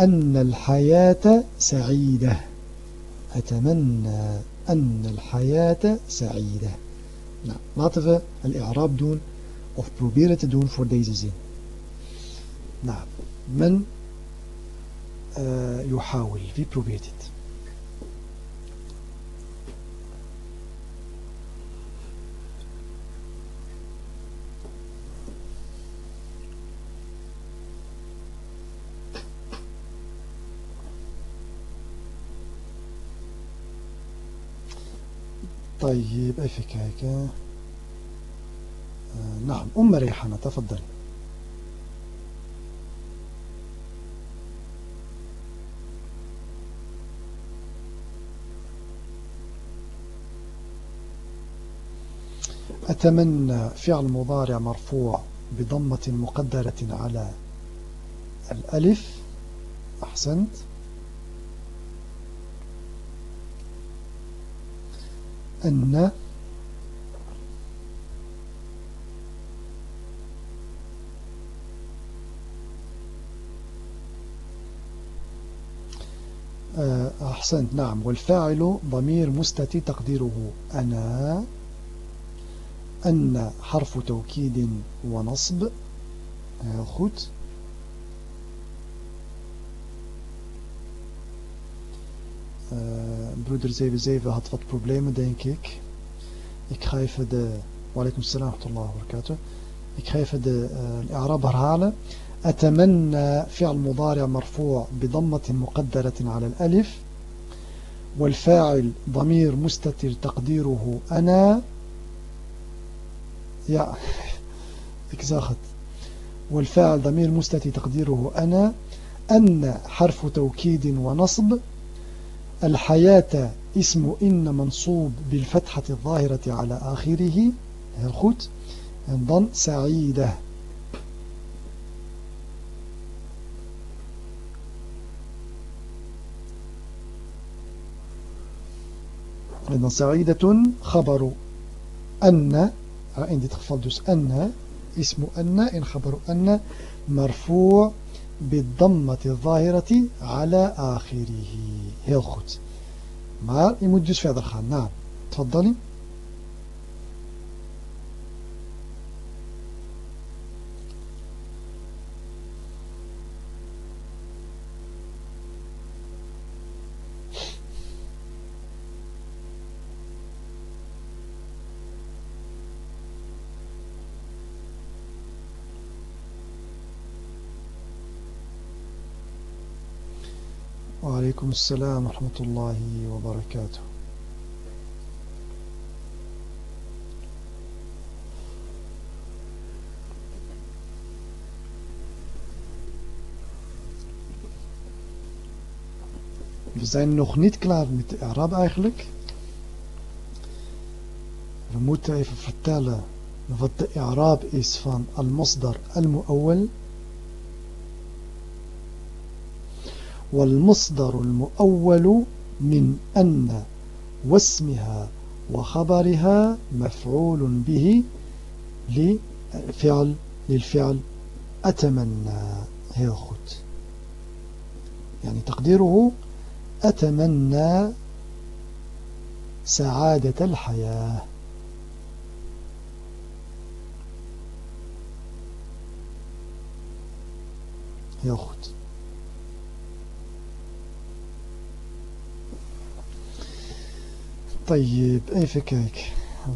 أن الحياة سعيدة أتمنى أن الحياة سعيدة Nou, laten we al-i'raab doen of proberen te doen voor deze zin. Nou, men uh, يحاول. Wie probeert het? طيب even kijken. آه، نعم أم ريحانة تفضلي أتمنى فعل مضارع مرفوع بضمة مقدرة على الألف. أحسنت. أن آه، أحسنت. نعم. والفاعل ضمير مستتي تقديره أنا. أن حرف توكيد ونصب. heel goed broeder 77 had wat problemen denk ik. Ik ga even de walaikum salam wa barakatuh. Ik ga even de uh, Arab herhalen. أتمنى فعل مضارع مرفوع بضمة مقدرة على الألف والفاعل ضمير مستتر تقديره أنا. يا اكزاخت والفاعل ضمير مستتر تقديره أنا. أن حرف توكيد ونصب الحياة اسم إن منصوب بالفتحة الظاهرة على آخره. الخط انضن سعيدة انضن سعيدة خبر أن. عندي تخفض أن. اسم أن. إن خبر أن. مرفوع بالضمة الظاهرة على آخره. هيل خود ما يمجز في هذا الخان. نعم تفضلي. وعليكم السلام ورحمة الله وبركاته We zijn nog niet klaar met de Arab eigenlijk. We moeten even vertellen wat de Arab is van al-Masdar al-Mu'awwal. والمصدر المؤول من أن واسمها وخبرها مفعول به لفعل للفعل أتمنى. heel يعني تقديره أتمنى سعادة الحياة. heel طيب even kijken.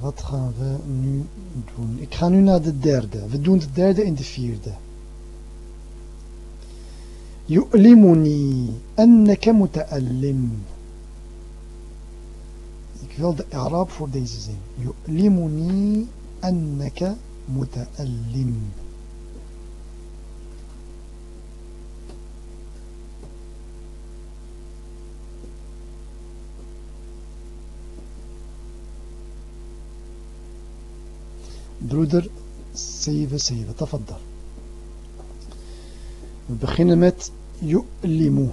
Wat gaan we nu doen? Ik ga nu naar de derde. We doen de derde en de vierde. يؤلمني أنك متألم Ik wil de Arab voor deze zin. يؤلمني أنك متألم broeder 77 تفضل we beginnen met yu'limu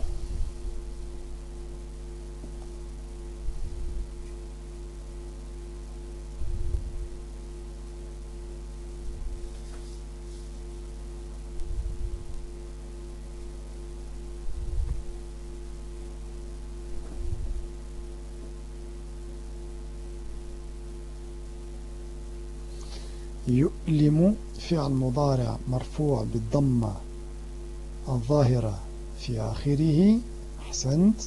يؤلم فعل مضارع مرفوع بالضمة الظاهرة في آخره. أحسنت.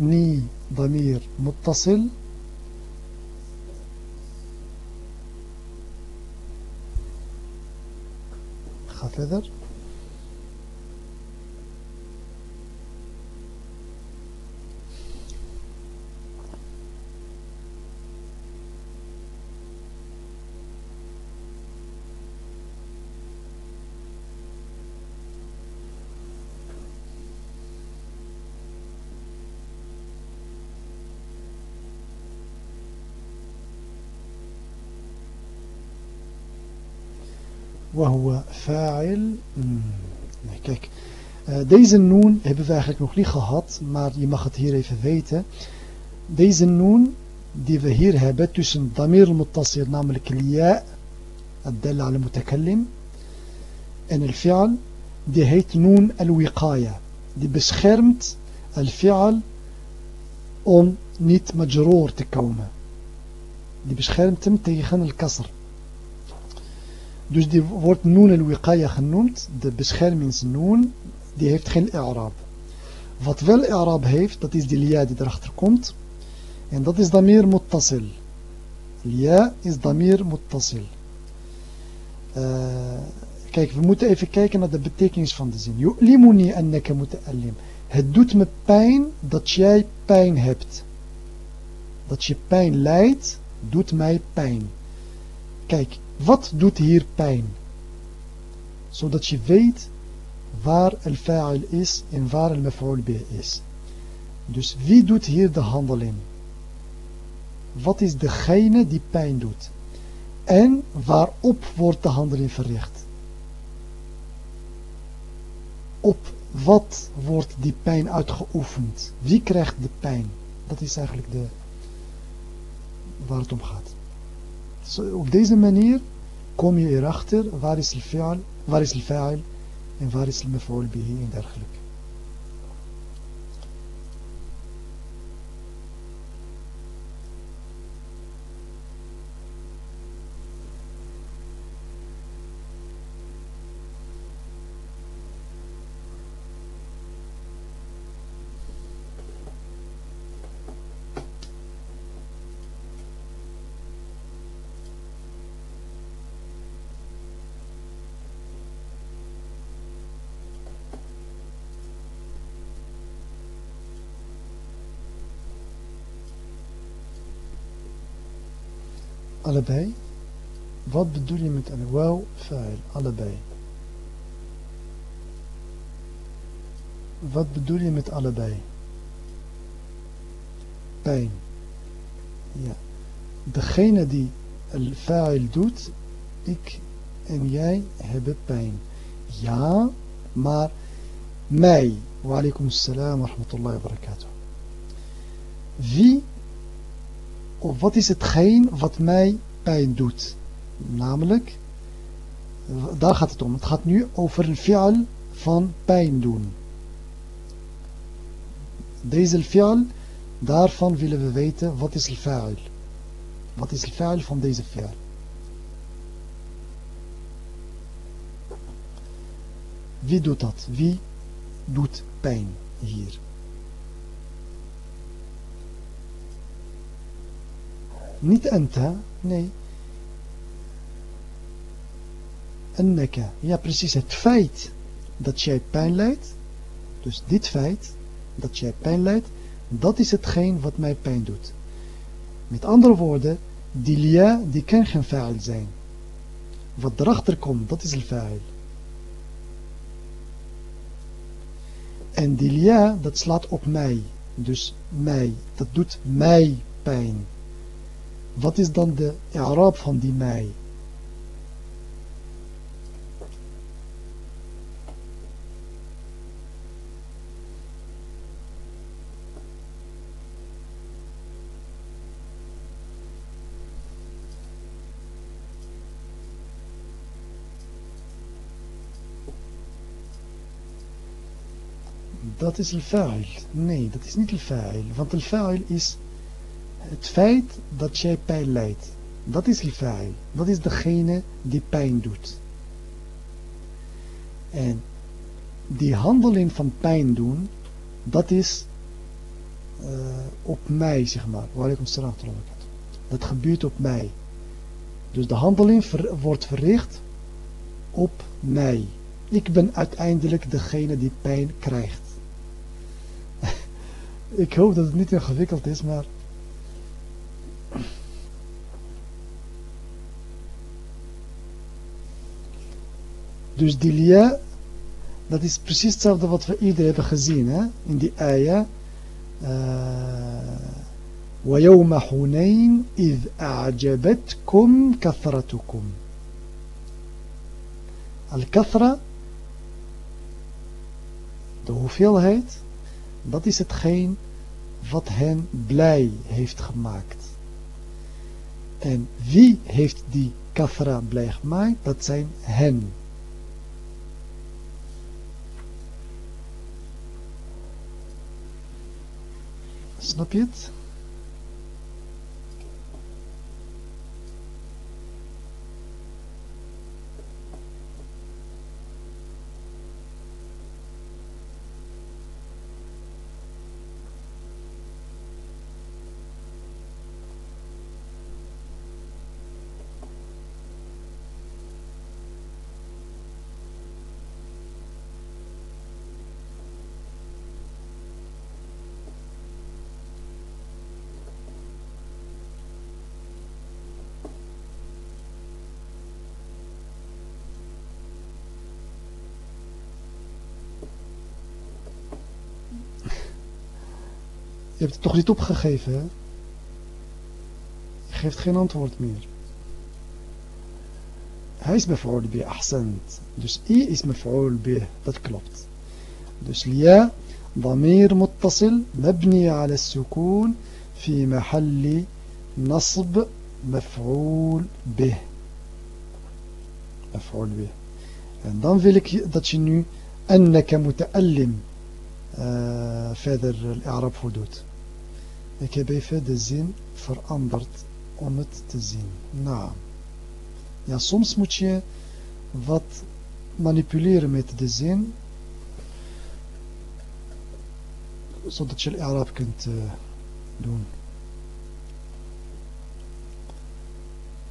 ني ضمير متصل. خفذر وهو فاعل nee, kijk uh, deze noon hebben we eigenlijk nog niet gehad maar je mag het hier even weten deze noon die we hier hebben tussen damir al-muttassir namelijk liya على المتكلم en الفعل die heet noon al-wiqaya die beschermt al-fi'al om niet majroor te komen die beschermt hem tegen al-kasr Dus die wordt noon al-wiqaya genoemd, de beschermingsnoon, die heeft geen i'rab. Wat wel i'rab heeft, dat is die lia die erachter komt. En dat is damir muttasil. Lia is damir muttasil. Uh, kijk, we moeten even kijken naar de betekenis van de zin. Yu'limuni annaka muta'allim. Het doet me pijn dat jij pijn hebt. Dat je pijn lijdt, doet mij pijn. Kijk, wat doet hier pijn? Zodat je weet waar al-fa'il is en waar al-maf'ul is. Dus wie doet hier de handeling? Wat is degene die pijn doet? En waarop wordt de handeling verricht? Op wat wordt die pijn uitgeoefend? Wie krijgt de pijn? Dat is eigenlijk de, waar het om gaat. op deze manier kom je erachter waar is al-fi'al, waar is al-fa'il إن فارس المفعول به داخلك. Allebei. Wat bedoel je met een wauw, fa'il? Allebei. Wat bedoel je met allebei? Pijn. Ja. Degene die al-fa'il doet, ik en jij hebben pijn. Ja, maar mij. Wa alaikum salam wa rahmatullahi wa barakatuh. Wie wat is hetgeen wat mij pijn doet? Namelijk, daar gaat het om. Het gaat nu over een fi'al van pijn doen. Deze fi'al, daarvan willen we weten wat is al-fa'il. Wat is al-fa'il van deze fi'al? Wie doet dat? Wie doet pijn hier? Niet enta, nee. Enneka. Ja, precies. Het feit dat jij pijn lijdt, dus dit feit dat jij pijn lijdt, dat is hetgeen wat mij pijn doet. Met andere woorden, die lia, die kan geen fa'il zijn. Wat erachter komt, dat is een fa'il. En die lia, dat slaat op mij. Dus mij. Dat doet mij pijn. Wat is dan de i'raab van die mij? Dat is al-fa'il. Nee, dat is niet al-fa'il. Want al-fa'il is het feit dat jij pijn lijdt, dat is fa'il. Dat is degene die pijn doet. En die handeling van pijn doen, dat is uh, op mij, zeg maar. Dat gebeurt op mij. Dus de handeling wordt verricht op mij. Ik ben uiteindelijk degene die pijn krijgt. Ik hoop dat het niet ingewikkeld is, maar Dus die lia, dat is precies hetzelfde wat we eerder hebben gezien hè? in die ayah. ويوم حنين إذ أعجبتكم كثرتكم Al-kathra, de hoeveelheid, dat is hetgeen wat hen blij heeft gemaakt. En wie heeft die kathra blij gemaakt? Dat zijn hen. Snippets hebt het toch niet opgegeven, hè? Je geeft geen antwoord meer. Hij is mef'ul bi, ahsend. Dus i is mef'ul bi, dat klopt. Dus lia, ضمير متصل مبني على السكون في محل نصب مفعول به مفعول به en dan wil ik dat je nu أنك متألم uh, verder الإعراب voldoet Ik heb even de zin veranderd om het te zien. Nou, ja, soms moet je wat manipuleren met de zin, zodat je Arab kunt uh, doen.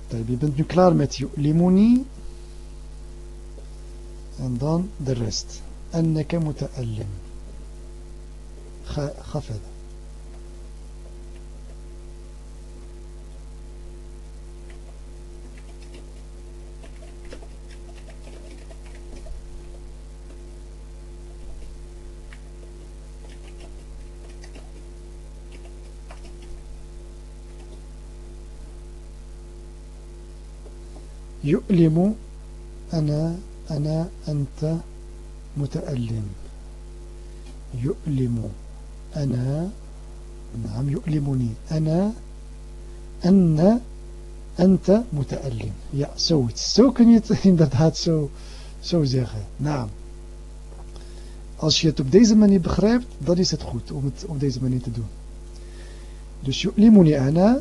Je bent nu klaar met limoni en dan de rest. أنك متألم ga, ga يؤلم أنا أنا أنت متألم يؤلم أنا نعم يؤلمني أنا أن أنت متألم ja zoiets zo kun je het inderdaad zo, zo zeggen naam als je het op deze manier begrijpt dan is het goed om het op deze manier te doen dus yu'limuni ana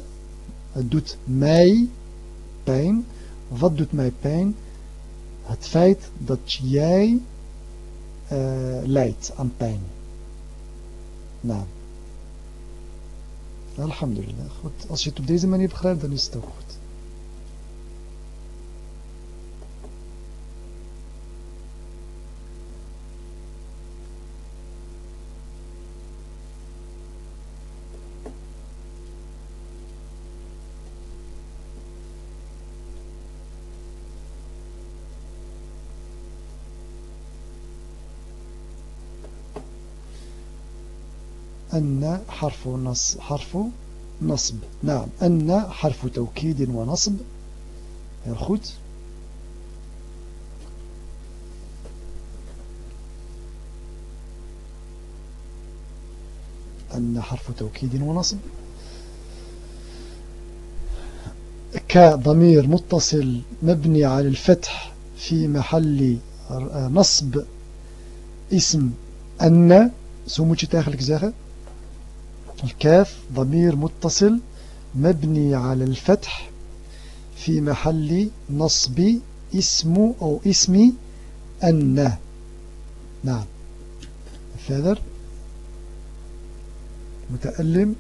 het doet mij pijn wat doet mij pijn? Het feit dat jij uh, lijdt aan pijn. Nou. Alhamdulillah. Als je het op deze manier begrijpt, dan is het goed. أن حرف نص حرف نصب. نعم أن حرف توكيد ونصب. heel أن حرف توكيد ونصب. كضمير متصل مبني على الفتح في محل نصب اسم أن. zo moet je zeggen الكاف ضمير متصل مبني على الفتح في محل نصب اسم أو اسم أن. نعم. فذر متألم.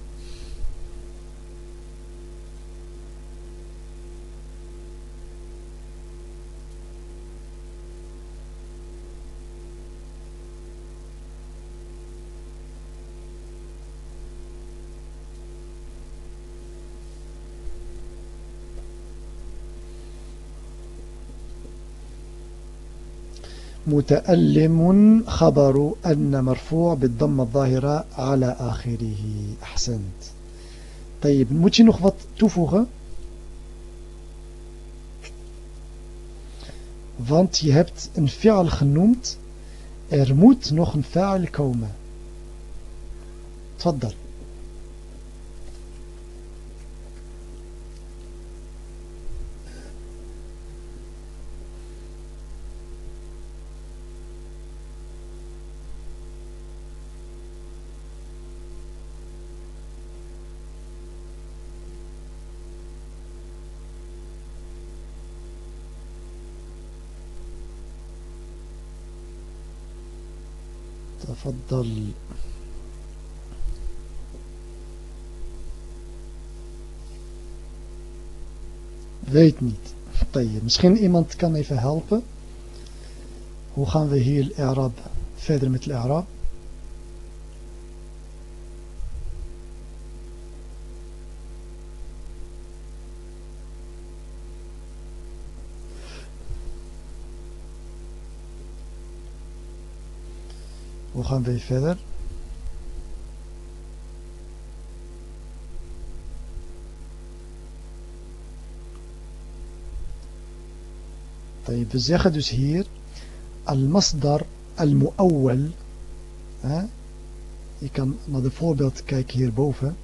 متألم خبر أن مرفوع بالضم الظاهرة على آخره. أحسنت. طيب ممكن نخفض تفوغة فانت يهبت انفعل خنومت fi'al نخن فاعل كومة. تفضل. تفضل Weet niet. طيب. Misschien iemand kan even helpen. Hoe gaan we hier Arab verder met Arab? Hoe gaan we verder? طيب we zeggen dus hier al-masdar al-mu'awwal je kan naar de voorbeeld kijken hierboven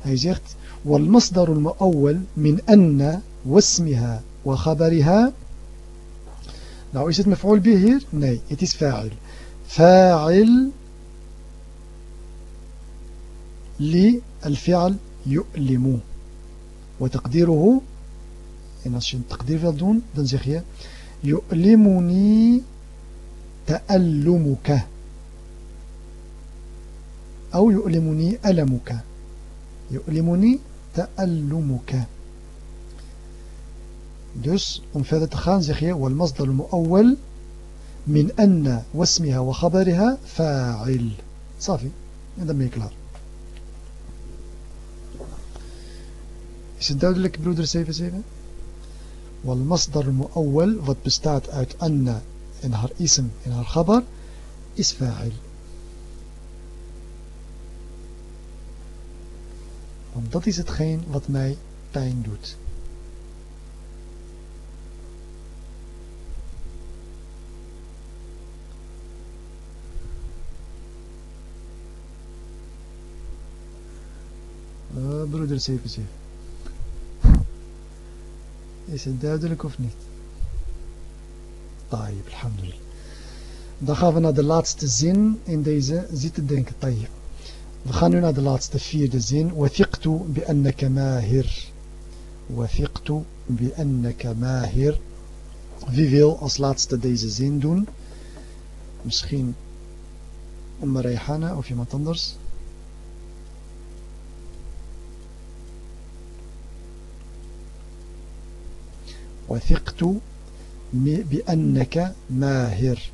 hij zegt والمصدر المؤول من أن واسمها وخبرها nou is het مفعول به hier? nee het is فاعل فاعل للفعل يؤلم. وتقديره En als je een taqdir يؤلمني تألمك. أو يؤلمني ألمك. يؤلمني تألمك. Dus om verder te gaan zeg والمصدر المؤول من أن واسمها وخبرها فاعل. صافي هذا ما يكلار يسدد لك برودر سيفة سيفة والمصدر المؤول وتبستعد أعت أن إنهار اسم إنهار خبر إس فاعل. Want dat is hetgeen wat mij pijn doet. Uh, broeder 77. Is het duidelijk of niet? Tayyip, alhamdulillah. Dan gaan we naar de laatste zin in deze zitten denken. Tayyip. We gaan nu naar de laatste vierde zin. وثقت بأنك ماهر. وثقت بأنك ماهر. Wie wil als laatste deze zin doen? Misschien Umma Rayhana of iemand anders? وثقت بأنك ماهر.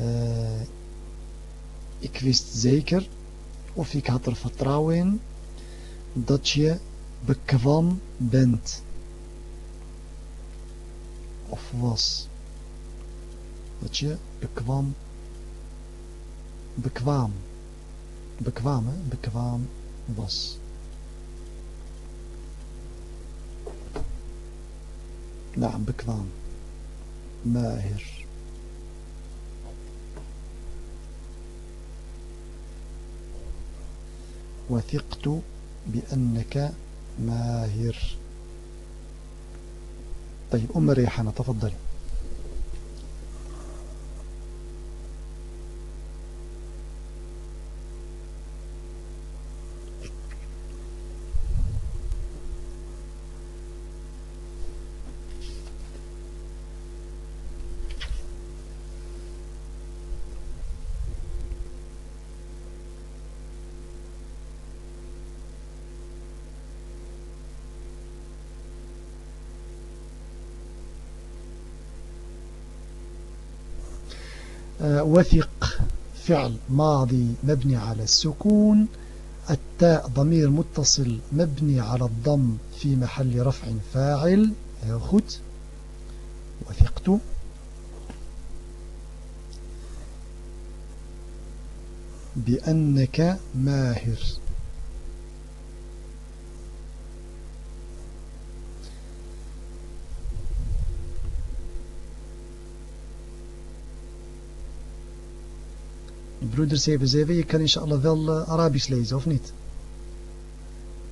آه، إكفيست زيكر وفي كاتر فتراوين داتشي بكفام بنت. Of was. dat je bekwam bekwam bekwam hè? bekwam was نعم بكوام ماهر. وثقت بأنك ماهر. طيب أم ريحانة تفضلي. وثق فعل ماضي مبني على السكون التاء ضمير متصل مبني على الضم في محل رفع فاعل heel وثقت. بأنك ماهر. Broeder 77, je kan inshallah wel uh, Arabisch lezen, of niet?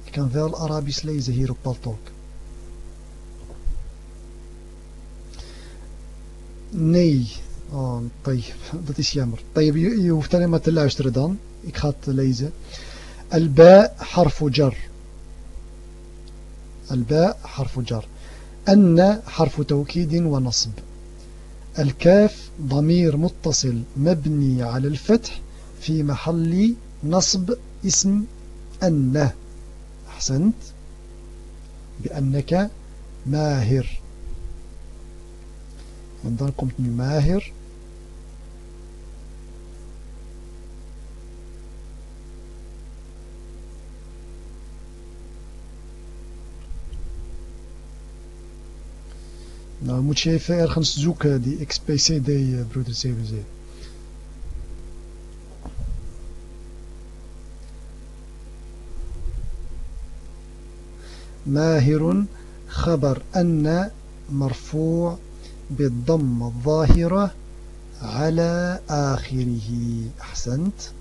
Je kan wel Arabisch lezen hier op Paltalk. Nee. Oh, dat is jammer. Je, je hoeft alleen maar te luisteren dan. Ik ga het lezen. Al-ba harfu jar. Al-ba harfu jar. أن حرف توكيد ونصب الكاف ضمير متصل مبني على الفتح في محل نصب اسم أن أحسنت؟ بأنك ماهر. en mahir Nou, moet je even ergens zoeken, die XPCD, uh, broeder CWZ. ماهر خبر أن مرفوع بالضم الظاهرة على آخره أحسنت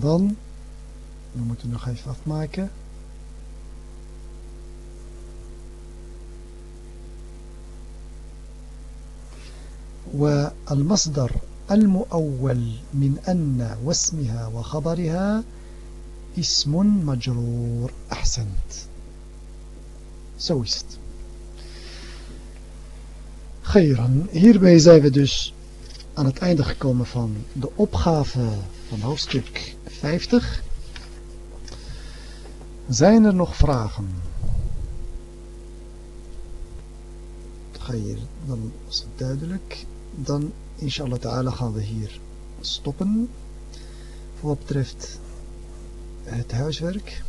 dan, we moeten nog even afmaken. والمصدر المؤول من أن واسمها وخبرها اسم مجرور أحسنت Zo is het. Khairan. Hierbij zijn we dus aan het einde gekomen van de opgave van hoofdstuk 50. Zijn er nog vragen? Ga hier, dan is het duidelijk. Dan inshallah ta'ala gaan we hier stoppen. Wat betreft het huiswerk.